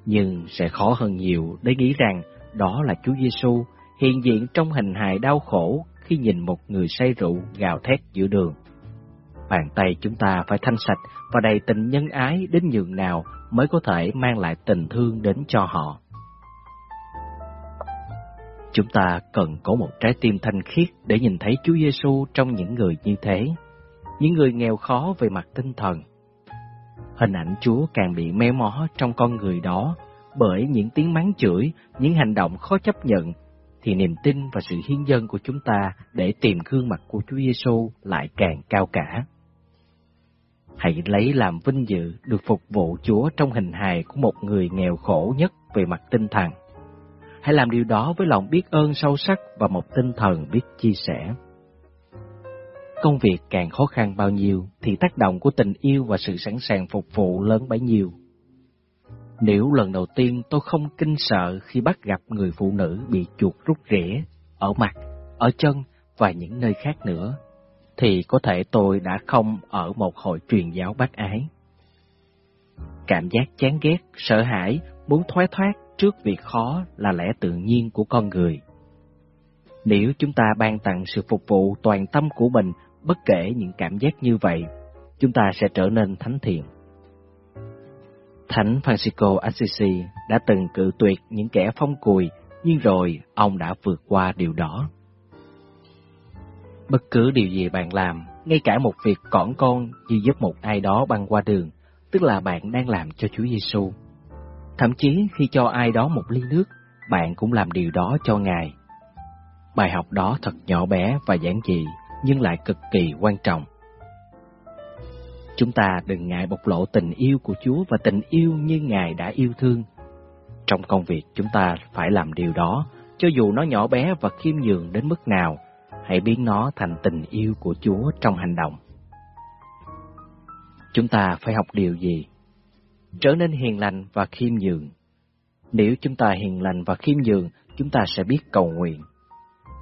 Nhưng sẽ khó hơn nhiều để nghĩ rằng đó là Chúa Giêsu hiện diện trong hình hài đau khổ khi nhìn một người say rượu gào thét giữa đường. Bàn tay chúng ta phải thanh sạch và đầy tình nhân ái đến nhường nào mới có thể mang lại tình thương đến cho họ. Chúng ta cần có một trái tim thanh khiết để nhìn thấy Chúa Giêsu trong những người như thế những người nghèo khó về mặt tinh thần. Hình ảnh Chúa càng bị méo mó trong con người đó bởi những tiếng mắng chửi, những hành động khó chấp nhận, thì niềm tin và sự hiến dân của chúng ta để tìm gương mặt của Chúa Giêsu lại càng cao cả. Hãy lấy làm vinh dự được phục vụ Chúa trong hình hài của một người nghèo khổ nhất về mặt tinh thần. Hãy làm điều đó với lòng biết ơn sâu sắc và một tinh thần biết chia sẻ. Công việc càng khó khăn bao nhiêu thì tác động của tình yêu và sự sẵn sàng phục vụ lớn bấy nhiêu. Nếu lần đầu tiên tôi không kinh sợ khi bắt gặp người phụ nữ bị chuột rút rễ ở mặt, ở chân và những nơi khác nữa, thì có thể tôi đã không ở một hội truyền giáo bác ái. Cảm giác chán ghét, sợ hãi, muốn thoái thoát trước việc khó là lẽ tự nhiên của con người. Nếu chúng ta ban tặng sự phục vụ toàn tâm của mình bất kể những cảm giác như vậy, chúng ta sẽ trở nên thánh thiện. Thánh Francisco Assisi đã từng cự tuyệt những kẻ phong cùi, nhưng rồi ông đã vượt qua điều đó. Bất cứ điều gì bạn làm, ngay cả một việc cỏn con như giúp một ai đó băng qua đường, tức là bạn đang làm cho Chúa Giêsu. Thậm chí khi cho ai đó một ly nước, bạn cũng làm điều đó cho Ngài. Bài học đó thật nhỏ bé và giản dị, nhưng lại cực kỳ quan trọng. Chúng ta đừng ngại bộc lộ tình yêu của Chúa và tình yêu như Ngài đã yêu thương. Trong công việc chúng ta phải làm điều đó, cho dù nó nhỏ bé và khiêm nhường đến mức nào, hãy biến nó thành tình yêu của Chúa trong hành động. Chúng ta phải học điều gì? Trở nên hiền lành và khiêm nhường. Nếu chúng ta hiền lành và khiêm nhường, chúng ta sẽ biết cầu nguyện.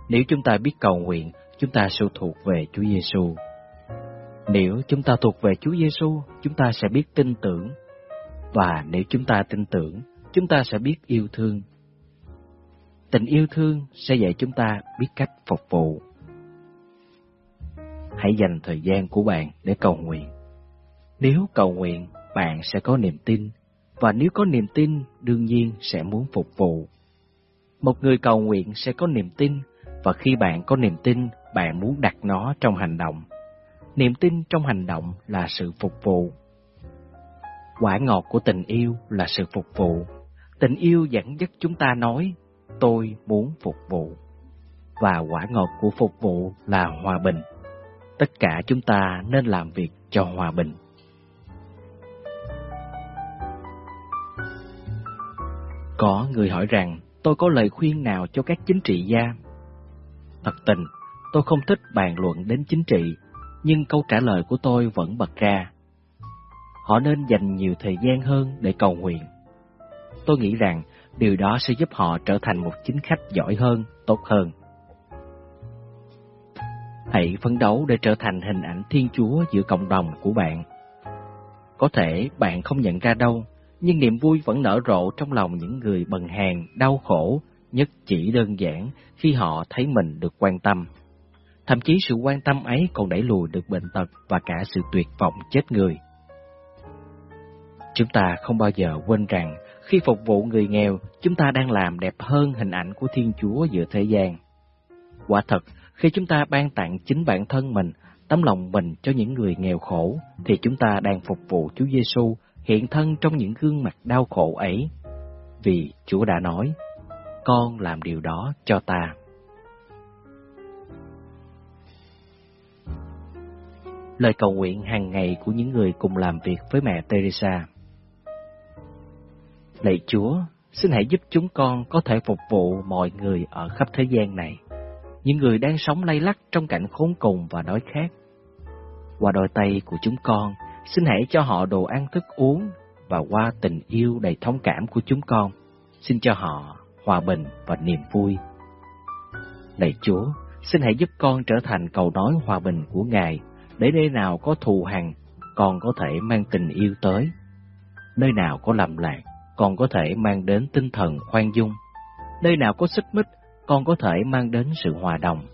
Nếu chúng ta biết cầu nguyện, chúng ta sẽ thuộc về Chúa Giêsu. Nếu chúng ta thuộc về Chúa Giêsu, chúng ta sẽ biết tin tưởng. Và nếu chúng ta tin tưởng, chúng ta sẽ biết yêu thương. Tình yêu thương sẽ dạy chúng ta biết cách phục vụ. Hãy dành thời gian của bạn để cầu nguyện. Nếu cầu nguyện, bạn sẽ có niềm tin, và nếu có niềm tin, đương nhiên sẽ muốn phục vụ. Một người cầu nguyện sẽ có niềm tin, và khi bạn có niềm tin, bạn muốn đặt nó trong hành động. Niềm tin trong hành động là sự phục vụ. Quả ngọt của tình yêu là sự phục vụ. Tình yêu dẫn dắt chúng ta nói, tôi muốn phục vụ. Và quả ngọt của phục vụ là hòa bình. Tất cả chúng ta nên làm việc cho hòa bình. Có người hỏi rằng tôi có lời khuyên nào cho các chính trị gia? Thật tình, tôi không thích bàn luận đến chính trị, nhưng câu trả lời của tôi vẫn bật ra. Họ nên dành nhiều thời gian hơn để cầu nguyện. Tôi nghĩ rằng điều đó sẽ giúp họ trở thành một chính khách giỏi hơn, tốt hơn. Hãy phấn đấu để trở thành hình ảnh Thiên Chúa giữa cộng đồng của bạn. Có thể bạn không nhận ra đâu, nhưng niềm vui vẫn nở rộ trong lòng những người bần hàng, đau khổ, nhất chỉ đơn giản khi họ thấy mình được quan tâm. Thậm chí sự quan tâm ấy còn đẩy lùi được bệnh tật và cả sự tuyệt vọng chết người. Chúng ta không bao giờ quên rằng khi phục vụ người nghèo, chúng ta đang làm đẹp hơn hình ảnh của Thiên Chúa giữa thế gian. Quả thật, khi chúng ta ban tặng chính bản thân mình, tấm lòng mình cho những người nghèo khổ, thì chúng ta đang phục vụ Chúa Giêsu hiện thân trong những gương mặt đau khổ ấy. Vì Chúa đã nói, con làm điều đó cho ta. Lời cầu nguyện hàng ngày của những người cùng làm việc với mẹ Teresa. Lạy Chúa, xin hãy giúp chúng con có thể phục vụ mọi người ở khắp thế gian này, những người đang sống lay lắc trong cảnh khốn cùng và đói khát. Qua đôi tay của chúng con, xin hãy cho họ đồ ăn thức uống và qua tình yêu đầy thông cảm của chúng con, xin cho họ hòa bình và niềm vui. Lạy Chúa, xin hãy giúp con trở thành cầu nói hòa bình của Ngài, để nơi nào có thù hằn, con có thể mang tình yêu tới. Nơi nào có lầm lạc, con có thể mang đến tinh thần khoan dung. Nơi nào có xích mích, con có thể mang đến sự hòa đồng.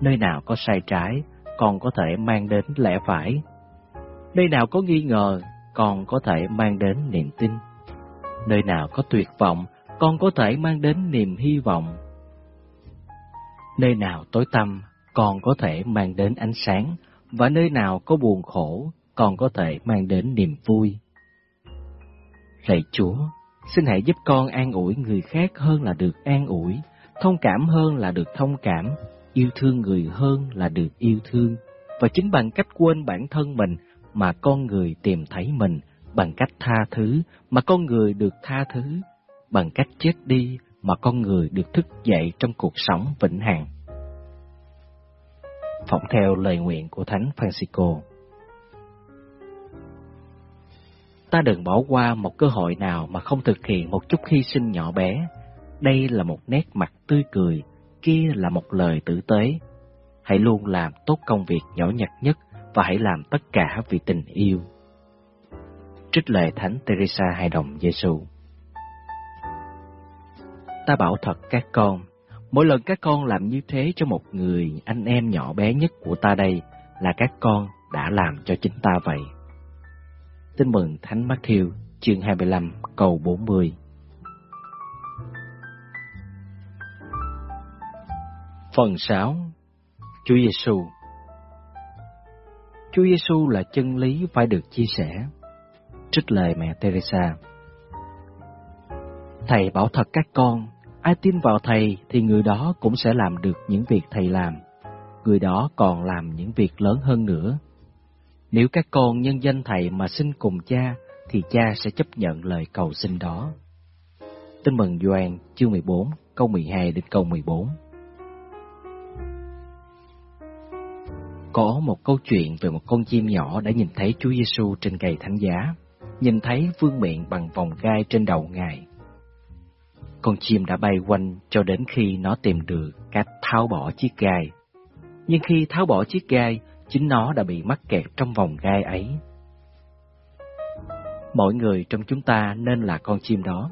Nơi nào có sai trái, con có thể mang đến lẽ phải. Nơi nào có nghi ngờ, con có thể mang đến niềm tin. Nơi nào có tuyệt vọng, con có thể mang đến niềm hy vọng. Nơi nào tối tăm, con có thể mang đến ánh sáng, và nơi nào có buồn khổ, con có thể mang đến niềm vui. Lạy Chúa, xin hãy giúp con an ủi người khác hơn là được an ủi, thông cảm hơn là được thông cảm, yêu thương người hơn là được yêu thương, và chính bằng cách quên bản thân mình mà con người tìm thấy mình, bằng cách tha thứ mà con người được tha thứ, bằng cách chết đi mà con người được thức dậy trong cuộc sống vĩnh hằng. Phỏng theo lời nguyện của Thánh Francisco. Ta đừng bỏ qua một cơ hội nào mà không thực hiện một chút hy sinh nhỏ bé. Đây là một nét mặt tươi cười, kia là một lời tử tế. hãy luôn làm tốt công việc nhỏ nhặt nhất và hãy làm tất cả vì tình yêu. Trích lời Thánh Teresa hài đồng Giêsu. Ta bảo thật các con, mỗi lần các con làm như thế cho một người anh em nhỏ bé nhất của ta đây là các con đã làm cho chính ta vậy. Tin mừng Thánh Matthew, chương 25, câu 40. Phần 6 Chúa Giêsu Chúa Giêsu là chân lý phải được chia sẻ. Trích lời mẹ Teresa. Thầy bảo thật các con, ai tin vào thầy thì người đó cũng sẽ làm được những việc thầy làm. Người đó còn làm những việc lớn hơn nữa. Nếu các con nhân danh thầy mà xin cùng cha, thì cha sẽ chấp nhận lời cầu xin đó. Tin mừng gioan chương 14, câu 12 đến câu 14. Có một câu chuyện về một con chim nhỏ đã nhìn thấy Chúa Giêsu trên cây thánh giá, nhìn thấy vương miện bằng vòng gai trên đầu Ngài. Con chim đã bay quanh cho đến khi nó tìm được cách tháo bỏ chiếc gai. Nhưng khi tháo bỏ chiếc gai, chính nó đã bị mắc kẹt trong vòng gai ấy. Mỗi người trong chúng ta nên là con chim đó.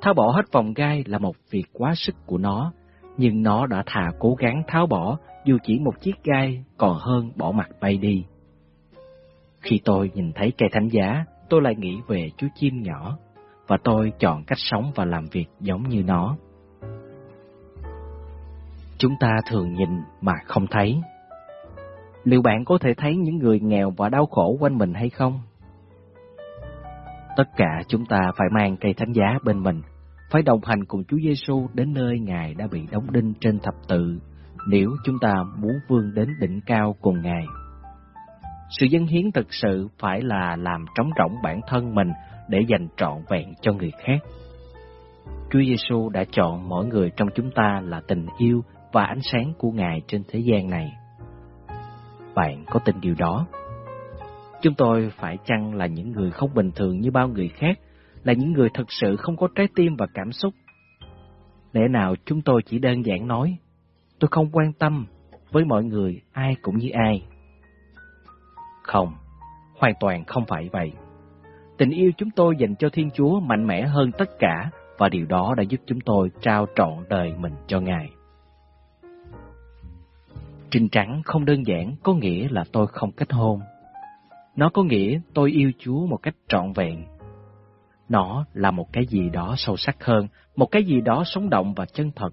Tháo bỏ hết vòng gai là một việc quá sức của nó, nhưng nó đã thà cố gắng tháo bỏ dù chỉ một chiếc gai còn hơn bỏ mặt bay đi. Khi tôi nhìn thấy cây thánh giá, tôi lại nghĩ về chú chim nhỏ, và tôi chọn cách sống và làm việc giống như nó. Chúng ta thường nhìn mà không thấy. Liệu bạn có thể thấy những người nghèo và đau khổ quanh mình hay không? Tất cả chúng ta phải mang cây thánh giá bên mình, phải đồng hành cùng Chúa Giêsu đến nơi Ngài đã bị đóng đinh trên thập tự nếu chúng ta muốn vươn đến đỉnh cao cùng Ngài. Sự dân hiến thực sự phải là làm trống rỗng bản thân mình để dành trọn vẹn cho người khác. Chúa Giêsu đã chọn mỗi người trong chúng ta là tình yêu và ánh sáng của Ngài trên thế gian này. Bạn có tin điều đó? Chúng tôi phải chăng là những người không bình thường như bao người khác, là những người thật sự không có trái tim và cảm xúc? Lẽ nào chúng tôi chỉ đơn giản nói, tôi không quan tâm, với mọi người ai cũng như ai. Không, hoàn toàn không phải vậy. Tình yêu chúng tôi dành cho Thiên Chúa mạnh mẽ hơn tất cả và điều đó đã giúp chúng tôi trao trọn đời mình cho Ngài. Trinh trắng không đơn giản có nghĩa là tôi không kết hôn. Nó có nghĩa tôi yêu Chúa một cách trọn vẹn. Nó là một cái gì đó sâu sắc hơn, một cái gì đó sống động và chân thật.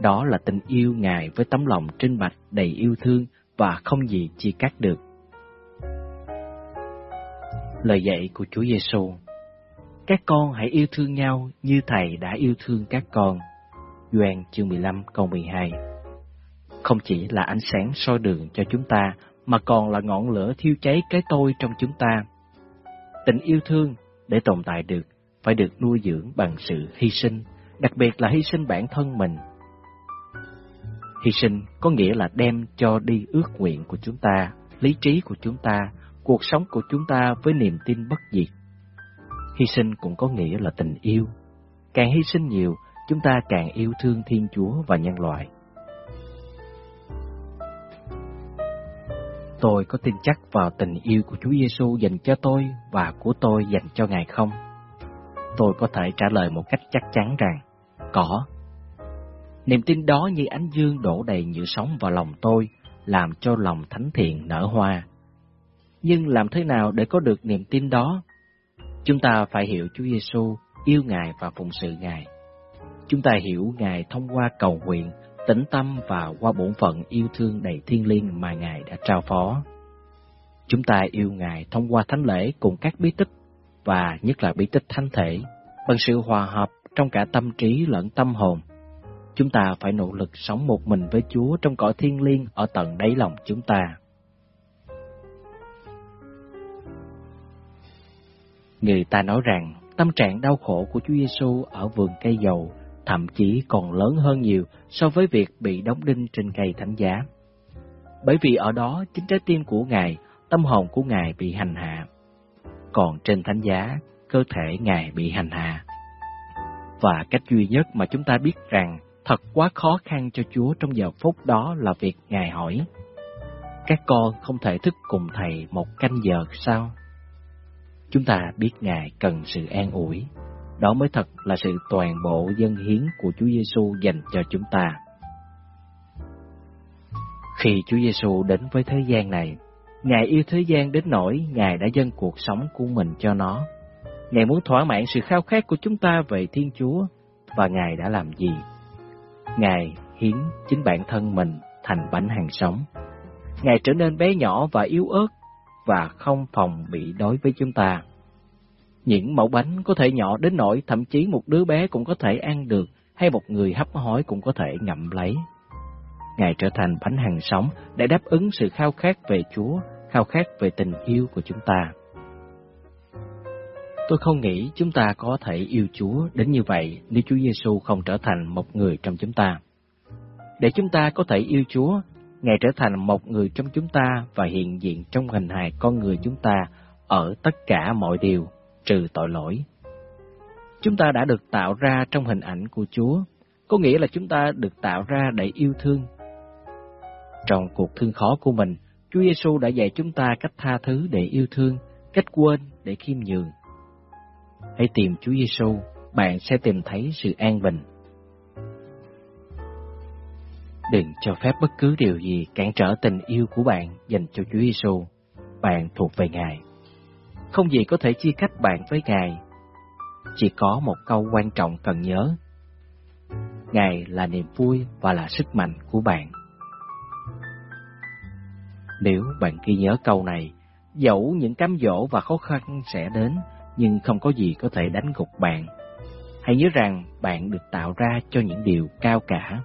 Đó là tình yêu Ngài với tấm lòng trinh bạch đầy yêu thương và không gì chia cắt được. Lời dạy của Chúa Giêsu Các con hãy yêu thương nhau như Thầy đã yêu thương các con. Doan chương 15 câu 12 Không chỉ là ánh sáng soi đường cho chúng ta, mà còn là ngọn lửa thiêu cháy cái tôi trong chúng ta. Tình yêu thương, để tồn tại được, phải được nuôi dưỡng bằng sự hy sinh, đặc biệt là hy sinh bản thân mình. Hy sinh có nghĩa là đem cho đi ước nguyện của chúng ta, lý trí của chúng ta, cuộc sống của chúng ta với niềm tin bất diệt. Hy sinh cũng có nghĩa là tình yêu. Càng hy sinh nhiều, chúng ta càng yêu thương Thiên Chúa và nhân loại. Tôi có tin chắc vào tình yêu của Chúa Giêsu dành cho tôi và của tôi dành cho Ngài không? Tôi có thể trả lời một cách chắc chắn rằng có. Niềm tin đó như ánh dương đổ đầy nhựa sống vào lòng tôi, làm cho lòng thánh thiện nở hoa. Nhưng làm thế nào để có được niềm tin đó? Chúng ta phải hiểu Chúa Giêsu, yêu Ngài và phụng sự Ngài. Chúng ta hiểu Ngài thông qua cầu nguyện, tĩnh tâm và qua bổn phận yêu thương đầy thiên liêng mà Ngài đã trao phó. Chúng ta yêu Ngài thông qua thánh lễ cùng các bí tích và nhất là bí tích thánh thể, bằng sự hòa hợp trong cả tâm trí lẫn tâm hồn. Chúng ta phải nỗ lực sống một mình với Chúa trong cõi thiên liêng ở tận đáy lòng chúng ta. Người ta nói rằng tâm trạng đau khổ của Chúa Giêsu ở vườn cây dầu thậm chí còn lớn hơn nhiều so với việc bị đóng đinh trên cây thánh giá. Bởi vì ở đó chính trái tim của Ngài, tâm hồn của Ngài bị hành hạ. Còn trên thánh giá, cơ thể Ngài bị hành hạ. Và cách duy nhất mà chúng ta biết rằng thật quá khó khăn cho Chúa trong giờ phút đó là việc Ngài hỏi. Các con không thể thức cùng Thầy một canh giờ sao? Chúng ta biết Ngài cần sự an ủi. Đó mới thật là sự toàn bộ dân hiến của Chúa Giêsu dành cho chúng ta. Khi Chúa Giêsu đến với thế gian này, Ngài yêu thế gian đến nỗi Ngài đã dâng cuộc sống của mình cho nó. Ngài muốn thỏa mãn sự khao khát của chúng ta về Thiên Chúa, và Ngài đã làm gì? Ngài hiến chính bản thân mình thành bánh hàng sống. Ngài trở nên bé nhỏ và yếu ớt và không phòng bị đối với chúng ta. Những mẫu bánh có thể nhỏ đến nỗi thậm chí một đứa bé cũng có thể ăn được hay một người hấp hối cũng có thể ngậm lấy. Ngài trở thành bánh hàng sống để đáp ứng sự khao khát về Chúa, khao khát về tình yêu của chúng ta. Tôi không nghĩ chúng ta có thể yêu Chúa đến như vậy nếu Chúa Giêsu không trở thành một người trong chúng ta. Để chúng ta có thể yêu Chúa, Ngài trở thành một người trong chúng ta và hiện diện trong hình hài con người chúng ta ở tất cả mọi điều, trừ tội lỗi. Chúng ta đã được tạo ra trong hình ảnh của Chúa, có nghĩa là chúng ta được tạo ra để yêu thương. Trong cuộc thương khó của mình, Chúa Giêsu đã dạy chúng ta cách tha thứ để yêu thương, cách quên để khiêm nhường. Hãy tìm Chúa Giêsu, bạn sẽ tìm thấy sự an bình. Đừng cho phép bất cứ điều gì cản trở tình yêu của bạn dành cho Chúa Giêsu. Bạn thuộc về Ngài. Không gì có thể chia cách bạn với Ngài. Chỉ có một câu quan trọng cần nhớ. Ngài là niềm vui và là sức mạnh của bạn. Nếu bạn ghi nhớ câu này, dẫu những cám dỗ và khó khăn sẽ đến, nhưng không có gì có thể đánh gục bạn. Hãy nhớ rằng bạn được tạo ra cho những điều cao cả.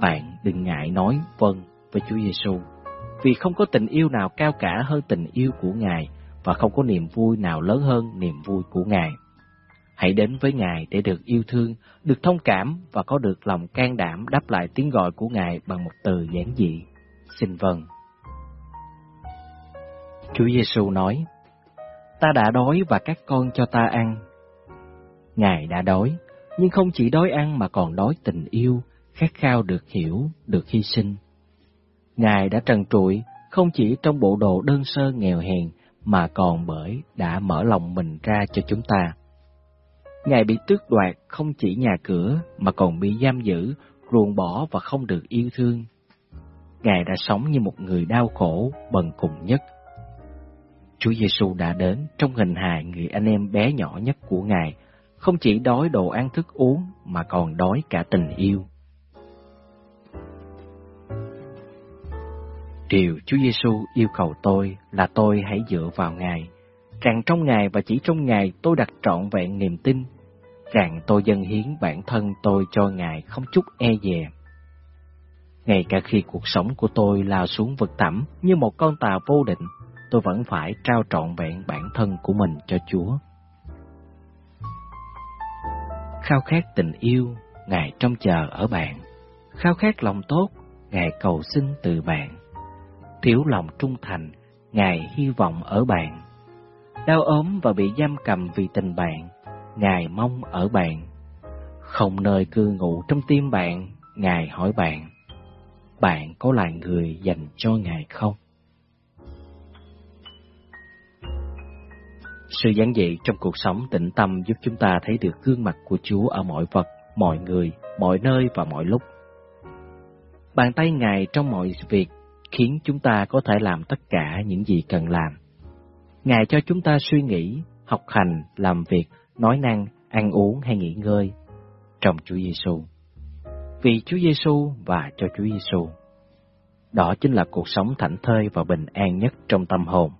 Bạn đừng ngại nói vâng với Chúa Giêsu, vì không có tình yêu nào cao cả hơn tình yêu của Ngài và không có niềm vui nào lớn hơn niềm vui của Ngài. Hãy đến với Ngài để được yêu thương, được thông cảm và có được lòng can đảm đáp lại tiếng gọi của Ngài bằng một từ giản dị. Xin vâng. Chúa Giêsu nói, Ta đã đói và các con cho ta ăn. Ngài đã đói, nhưng không chỉ đói ăn mà còn đói tình yêu, khát khao được hiểu, được hy sinh. Ngài đã trần trụi, không chỉ trong bộ đồ đơn sơ nghèo hèn, mà còn bởi đã mở lòng mình ra cho chúng ta. Ngài bị tước đoạt không chỉ nhà cửa mà còn bị giam giữ, ruồng bỏ và không được yêu thương. Ngài đã sống như một người đau khổ, bần cùng nhất. Chúa Giêsu đã đến trong hình hài người anh em bé nhỏ nhất của Ngài, không chỉ đói đồ ăn thức uống mà còn đói cả tình yêu. Điều Chúa Giêsu yêu cầu tôi là tôi hãy dựa vào Ngài, rằng trong Ngài và chỉ trong Ngài tôi đặt trọn vẹn niềm tin, rằng tôi dâng hiến bản thân tôi cho Ngài không chút e dè. Ngay cả khi cuộc sống của tôi lao xuống vực thẳm như một con tàu vô định, tôi vẫn phải trao trọn vẹn bản thân của mình cho Chúa. Khao khát tình yêu, Ngài trông chờ ở bạn. Khao khát lòng tốt, Ngài cầu xin từ bạn thiếu lòng trung thành, Ngài hy vọng ở bạn. Đau ốm và bị giam cầm vì tình bạn, Ngài mong ở bạn. Không nơi cư ngụ trong tim bạn, Ngài hỏi bạn, bạn có là người dành cho Ngài không? Sự giản dị trong cuộc sống tĩnh tâm giúp chúng ta thấy được gương mặt của Chúa ở mọi vật, mọi người, mọi nơi và mọi lúc. Bàn tay Ngài trong mọi việc khiến chúng ta có thể làm tất cả những gì cần làm. Ngài cho chúng ta suy nghĩ, học hành, làm việc, nói năng, ăn uống hay nghỉ ngơi trong Chúa Giêsu. Vì Chúa Giêsu và cho Chúa Giêsu. Đó chính là cuộc sống thảnh thơi và bình an nhất trong tâm hồn.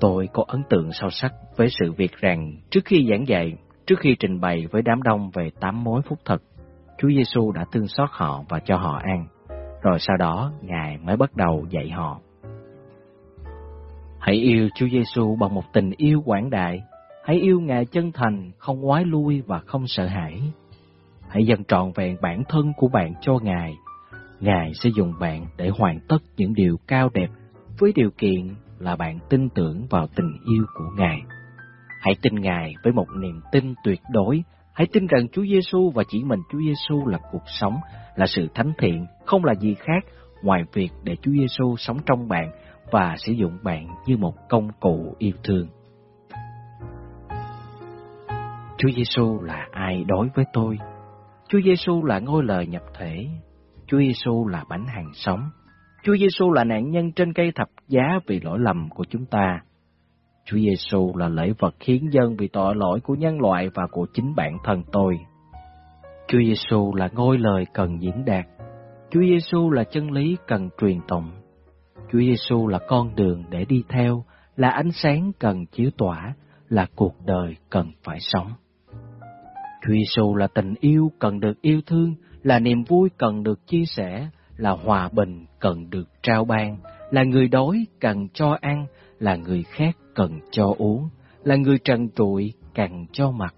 Tôi có ấn tượng sâu sắc với sự việc rằng trước khi giảng dạy, trước khi trình bày với đám đông về tám mối phúc thật Chúa Giêsu đã thương xót họ và cho họ ăn, rồi sau đó Ngài mới bắt đầu dạy họ. Hãy yêu Chúa Giêsu bằng một tình yêu quảng đại, hãy yêu Ngài chân thành, không ngoái lui và không sợ hãi. Hãy dâng trọn vẹn bản thân của bạn cho Ngài. Ngài sẽ dùng bạn để hoàn tất những điều cao đẹp với điều kiện là bạn tin tưởng vào tình yêu của Ngài. Hãy tin Ngài với một niềm tin tuyệt đối. Hãy tin rằng Chúa Giêsu và chỉ mình Chúa Giêsu là cuộc sống, là sự thánh thiện, không là gì khác ngoài việc để Chúa Giêsu sống trong bạn và sử dụng bạn như một công cụ yêu thương. Chúa Giêsu là ai đối với tôi? Chúa Giêsu là ngôi lời nhập thể. Chúa Giêsu là bánh hàng sống. Chúa Giêsu là nạn nhân trên cây thập giá vì lỗi lầm của chúng ta. Chúa Giêsu là lễ vật khiến dân vì tội lỗi của nhân loại và của chính bản thân tôi. Chúa Giêsu là ngôi lời cần diễn đạt. Chúa Giêsu là chân lý cần truyền tụng. Chúa Giêsu là con đường để đi theo, là ánh sáng cần chiếu tỏa, là cuộc đời cần phải sống. Chúa Giêsu là tình yêu cần được yêu thương, là niềm vui cần được chia sẻ, là hòa bình cần được trao ban, là người đói cần cho ăn, là người khác cần cho uống, là người trần trụi cần cho mặc,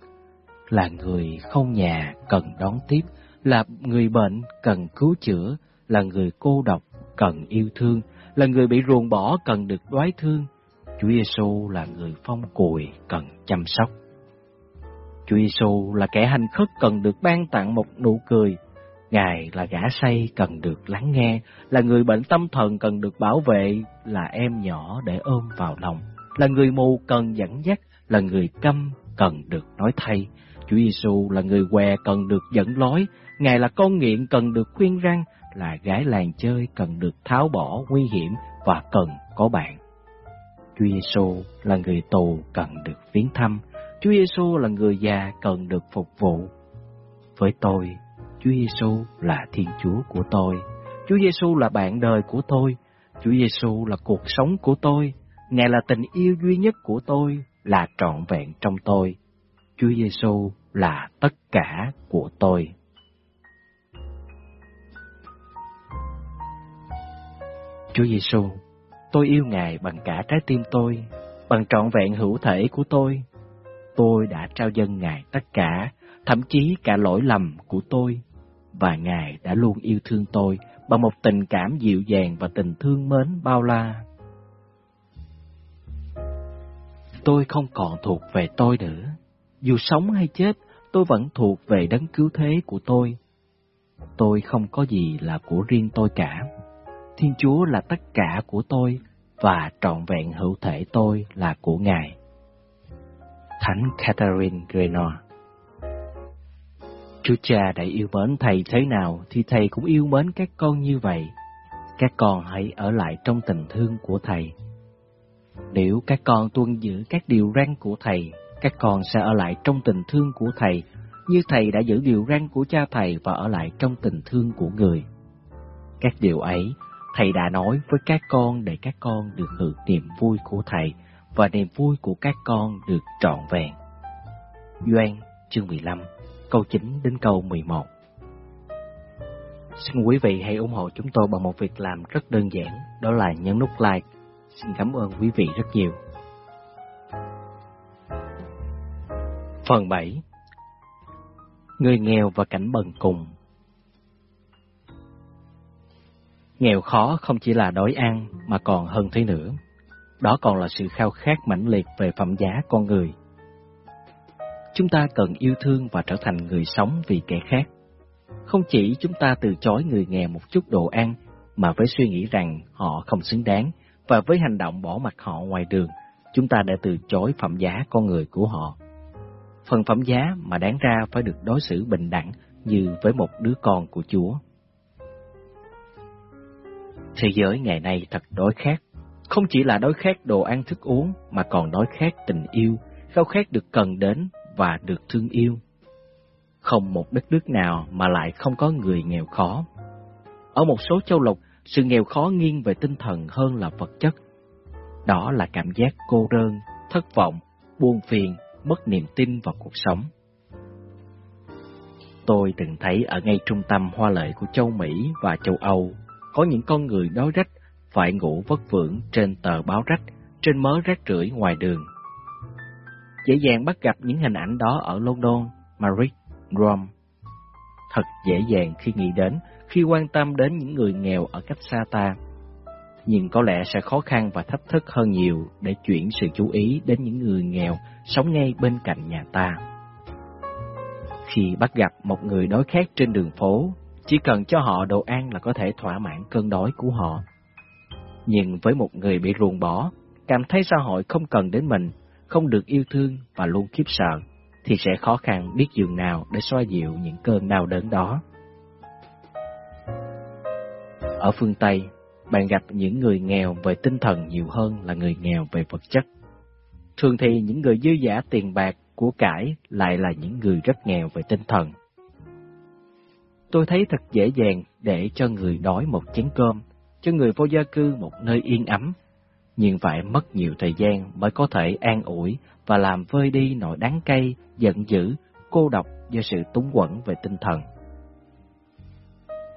là người không nhà cần đón tiếp, là người bệnh cần cứu chữa, là người cô độc cần yêu thương, là người bị ruồng bỏ cần được đoái thương. Chúa Giêsu là người phong cùi cần chăm sóc. Chúa Giêsu là kẻ hành khất cần được ban tặng một nụ cười. Ngài là gã say cần được lắng nghe, là người bệnh tâm thần cần được bảo vệ, là em nhỏ để ôm vào lòng, là người mù cần dẫn dắt, là người câm cần được nói thay. Chúa Giêsu là người què cần được dẫn lối, Ngài là con nghiện cần được khuyên răng, là gái làng chơi cần được tháo bỏ nguy hiểm và cần có bạn. Chúa Giêsu là người tù cần được viếng thăm, Chúa Giêsu là người già cần được phục vụ. Với tôi, Chúa Giêsu là Thiên Chúa của tôi. Chúa Giêsu là bạn đời của tôi. Chúa Giêsu là cuộc sống của tôi. Ngài là tình yêu duy nhất của tôi, là trọn vẹn trong tôi. Chúa Giêsu là tất cả của tôi. Chúa Giêsu, tôi yêu Ngài bằng cả trái tim tôi, bằng trọn vẹn hữu thể của tôi. Tôi đã trao dâng Ngài tất cả, thậm chí cả lỗi lầm của tôi, và Ngài đã luôn yêu thương tôi bằng một tình cảm dịu dàng và tình thương mến bao la. Tôi không còn thuộc về tôi nữa. Dù sống hay chết, tôi vẫn thuộc về đấng cứu thế của tôi. Tôi không có gì là của riêng tôi cả. Thiên Chúa là tất cả của tôi và trọn vẹn hữu thể tôi là của Ngài. Thánh Catherine Grenor Chúa cha đã yêu mến thầy thế nào thì thầy cũng yêu mến các con như vậy. Các con hãy ở lại trong tình thương của thầy. Nếu các con tuân giữ các điều răn của thầy, các con sẽ ở lại trong tình thương của thầy, như thầy đã giữ điều răn của cha thầy và ở lại trong tình thương của người. Các điều ấy, thầy đã nói với các con để các con được hưởng niềm vui của thầy và niềm vui của các con được trọn vẹn. Doan chương 15 câu 9 đến câu 11 Xin quý vị hãy ủng hộ chúng tôi bằng một việc làm rất đơn giản, đó là nhấn nút like. Xin cảm ơn quý vị rất nhiều. Phần 7 Người nghèo và cảnh bần cùng Nghèo khó không chỉ là đói ăn mà còn hơn thế nữa. Đó còn là sự khao khát mãnh liệt về phẩm giá con người. Chúng ta cần yêu thương và trở thành người sống vì kẻ khác. Không chỉ chúng ta từ chối người nghèo một chút đồ ăn, mà với suy nghĩ rằng họ không xứng đáng, và với hành động bỏ mặt họ ngoài đường, chúng ta đã từ chối phẩm giá con người của họ. Phần phẩm giá mà đáng ra phải được đối xử bình đẳng như với một đứa con của Chúa. Thế giới ngày nay thật đói khát, không chỉ là đói khát đồ ăn thức uống mà còn đói khát tình yêu, khao khát được cần đến và được thương yêu. Không một đất nước nào mà lại không có người nghèo khó. Ở một số châu lục, sự nghèo khó nghiêng về tinh thần hơn là vật chất. Đó là cảm giác cô đơn, thất vọng, buồn phiền, mất niềm tin vào cuộc sống. Tôi từng thấy ở ngay trung tâm hoa lệ của châu Mỹ và châu Âu, có những con người đói rách phải ngủ vất vưởng trên tờ báo rách, trên mớ rác rưởi ngoài đường dễ dàng bắt gặp những hình ảnh đó ở London, Madrid, Rome. Thật dễ dàng khi nghĩ đến, khi quan tâm đến những người nghèo ở cách xa ta. nhưng có lẽ sẽ khó khăn và thách thức hơn nhiều để chuyển sự chú ý đến những người nghèo sống ngay bên cạnh nhà ta. Khi bắt gặp một người đói khát trên đường phố, chỉ cần cho họ đồ ăn là có thể thỏa mãn cơn đói của họ. Nhưng với một người bị ruồng bỏ, cảm thấy xã hội không cần đến mình, không được yêu thương và luôn khiếp sợ, thì sẽ khó khăn biết dường nào để xoa dịu những cơn đau đớn đó. Ở phương Tây, bạn gặp những người nghèo về tinh thần nhiều hơn là người nghèo về vật chất. Thường thì những người dư giả tiền bạc, của cải lại là những người rất nghèo về tinh thần. Tôi thấy thật dễ dàng để cho người đói một chén cơm, cho người vô gia cư một nơi yên ấm, nhưng phải mất nhiều thời gian mới có thể an ủi và làm vơi đi nỗi đắng cay, giận dữ, cô độc do sự túng quẫn về tinh thần.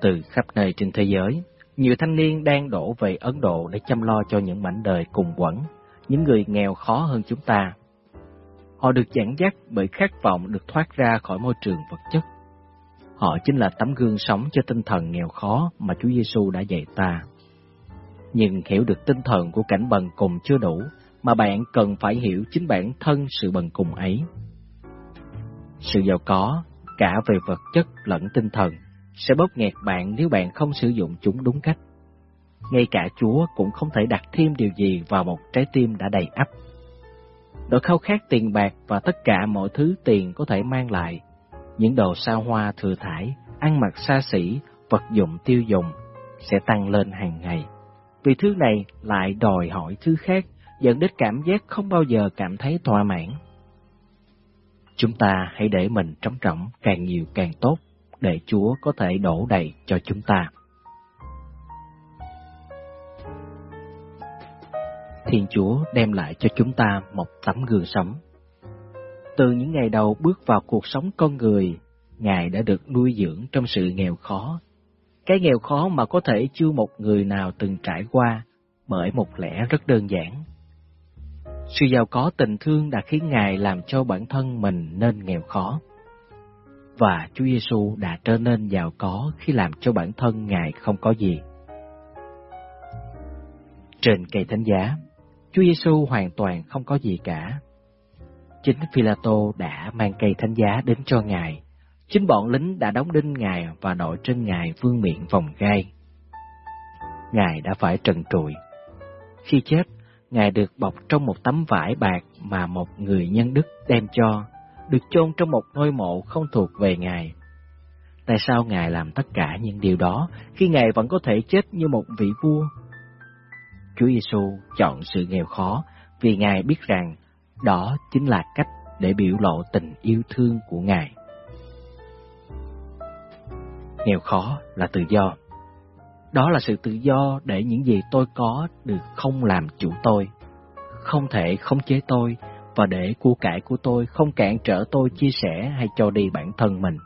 Từ khắp nơi trên thế giới, nhiều thanh niên đang đổ về Ấn Độ để chăm lo cho những mảnh đời cùng quẩn, những người nghèo khó hơn chúng ta. Họ được dẫn dắt bởi khát vọng được thoát ra khỏi môi trường vật chất. Họ chính là tấm gương sống cho tinh thần nghèo khó mà Chúa Giêsu đã dạy ta. Nhưng hiểu được tinh thần của cảnh bần cùng chưa đủ, mà bạn cần phải hiểu chính bản thân sự bần cùng ấy. Sự giàu có, cả về vật chất lẫn tinh thần, sẽ bóp nghẹt bạn nếu bạn không sử dụng chúng đúng cách. Ngay cả Chúa cũng không thể đặt thêm điều gì vào một trái tim đã đầy ắp. Nỗi khao khát tiền bạc và tất cả mọi thứ tiền có thể mang lại, những đồ sao hoa thừa thải, ăn mặc xa xỉ, vật dụng tiêu dùng sẽ tăng lên hàng ngày. Vì thứ này lại đòi hỏi thứ khác, dẫn đến cảm giác không bao giờ cảm thấy thỏa mãn. Chúng ta hãy để mình trống rỗng càng nhiều càng tốt, để Chúa có thể đổ đầy cho chúng ta. Thiên Chúa đem lại cho chúng ta một tấm gương sống. Từ những ngày đầu bước vào cuộc sống con người, Ngài đã được nuôi dưỡng trong sự nghèo khó. Cái nghèo khó mà có thể chưa một người nào từng trải qua, bởi một lẽ rất đơn giản. Sự giàu có tình thương đã khiến Ngài làm cho bản thân mình nên nghèo khó. Và Chúa Giêsu đã trở nên giàu có khi làm cho bản thân Ngài không có gì. Trên cây thánh giá, Chúa Giêsu hoàn toàn không có gì cả. Chính Phi-la-tô đã mang cây thánh giá đến cho Ngài. Chính bọn lính đã đóng đinh Ngài và đội trên Ngài vương miệng vòng gai. Ngài đã phải trần trụi. Khi chết, Ngài được bọc trong một tấm vải bạc mà một người nhân đức đem cho, được chôn trong một ngôi mộ không thuộc về Ngài. Tại sao Ngài làm tất cả những điều đó khi Ngài vẫn có thể chết như một vị vua Chúa Giêsu chọn sự nghèo khó vì Ngài biết rằng đó chính là cách để biểu lộ tình yêu thương của Ngài. Nghèo khó là tự do. Đó là sự tự do để những gì tôi có được không làm chủ tôi, không thể khống chế tôi và để của cải của tôi không cản trở tôi chia sẻ hay cho đi bản thân mình.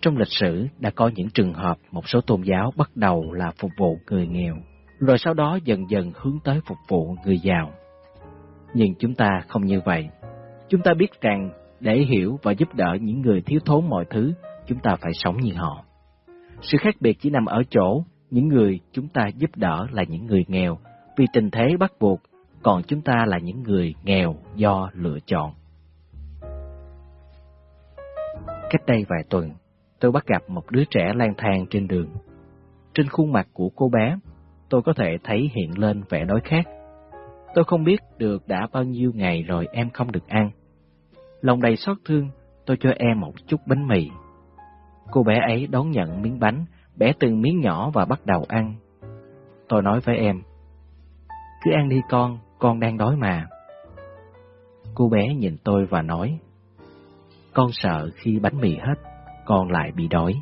Trong lịch sử đã có những trường hợp một số tôn giáo bắt đầu là phục vụ người nghèo, rồi sau đó dần dần hướng tới phục vụ người giàu. Nhưng chúng ta không như vậy. Chúng ta biết rằng để hiểu và giúp đỡ những người thiếu thốn mọi thứ, chúng ta phải sống như họ. Sự khác biệt chỉ nằm ở chỗ những người chúng ta giúp đỡ là những người nghèo vì tình thế bắt buộc, còn chúng ta là những người nghèo do lựa chọn. Cách đây vài tuần, tôi bắt gặp một đứa trẻ lang thang trên đường. Trên khuôn mặt của cô bé, tôi có thể thấy hiện lên vẻ đói khát. Tôi không biết được đã bao nhiêu ngày rồi em không được ăn. Lòng đầy xót thương, tôi cho em một chút bánh mì. Cô bé ấy đón nhận miếng bánh, bẻ từng miếng nhỏ và bắt đầu ăn. Tôi nói với em, cứ ăn đi con, con đang đói mà. Cô bé nhìn tôi và nói, con sợ khi bánh mì hết con lại bị đói.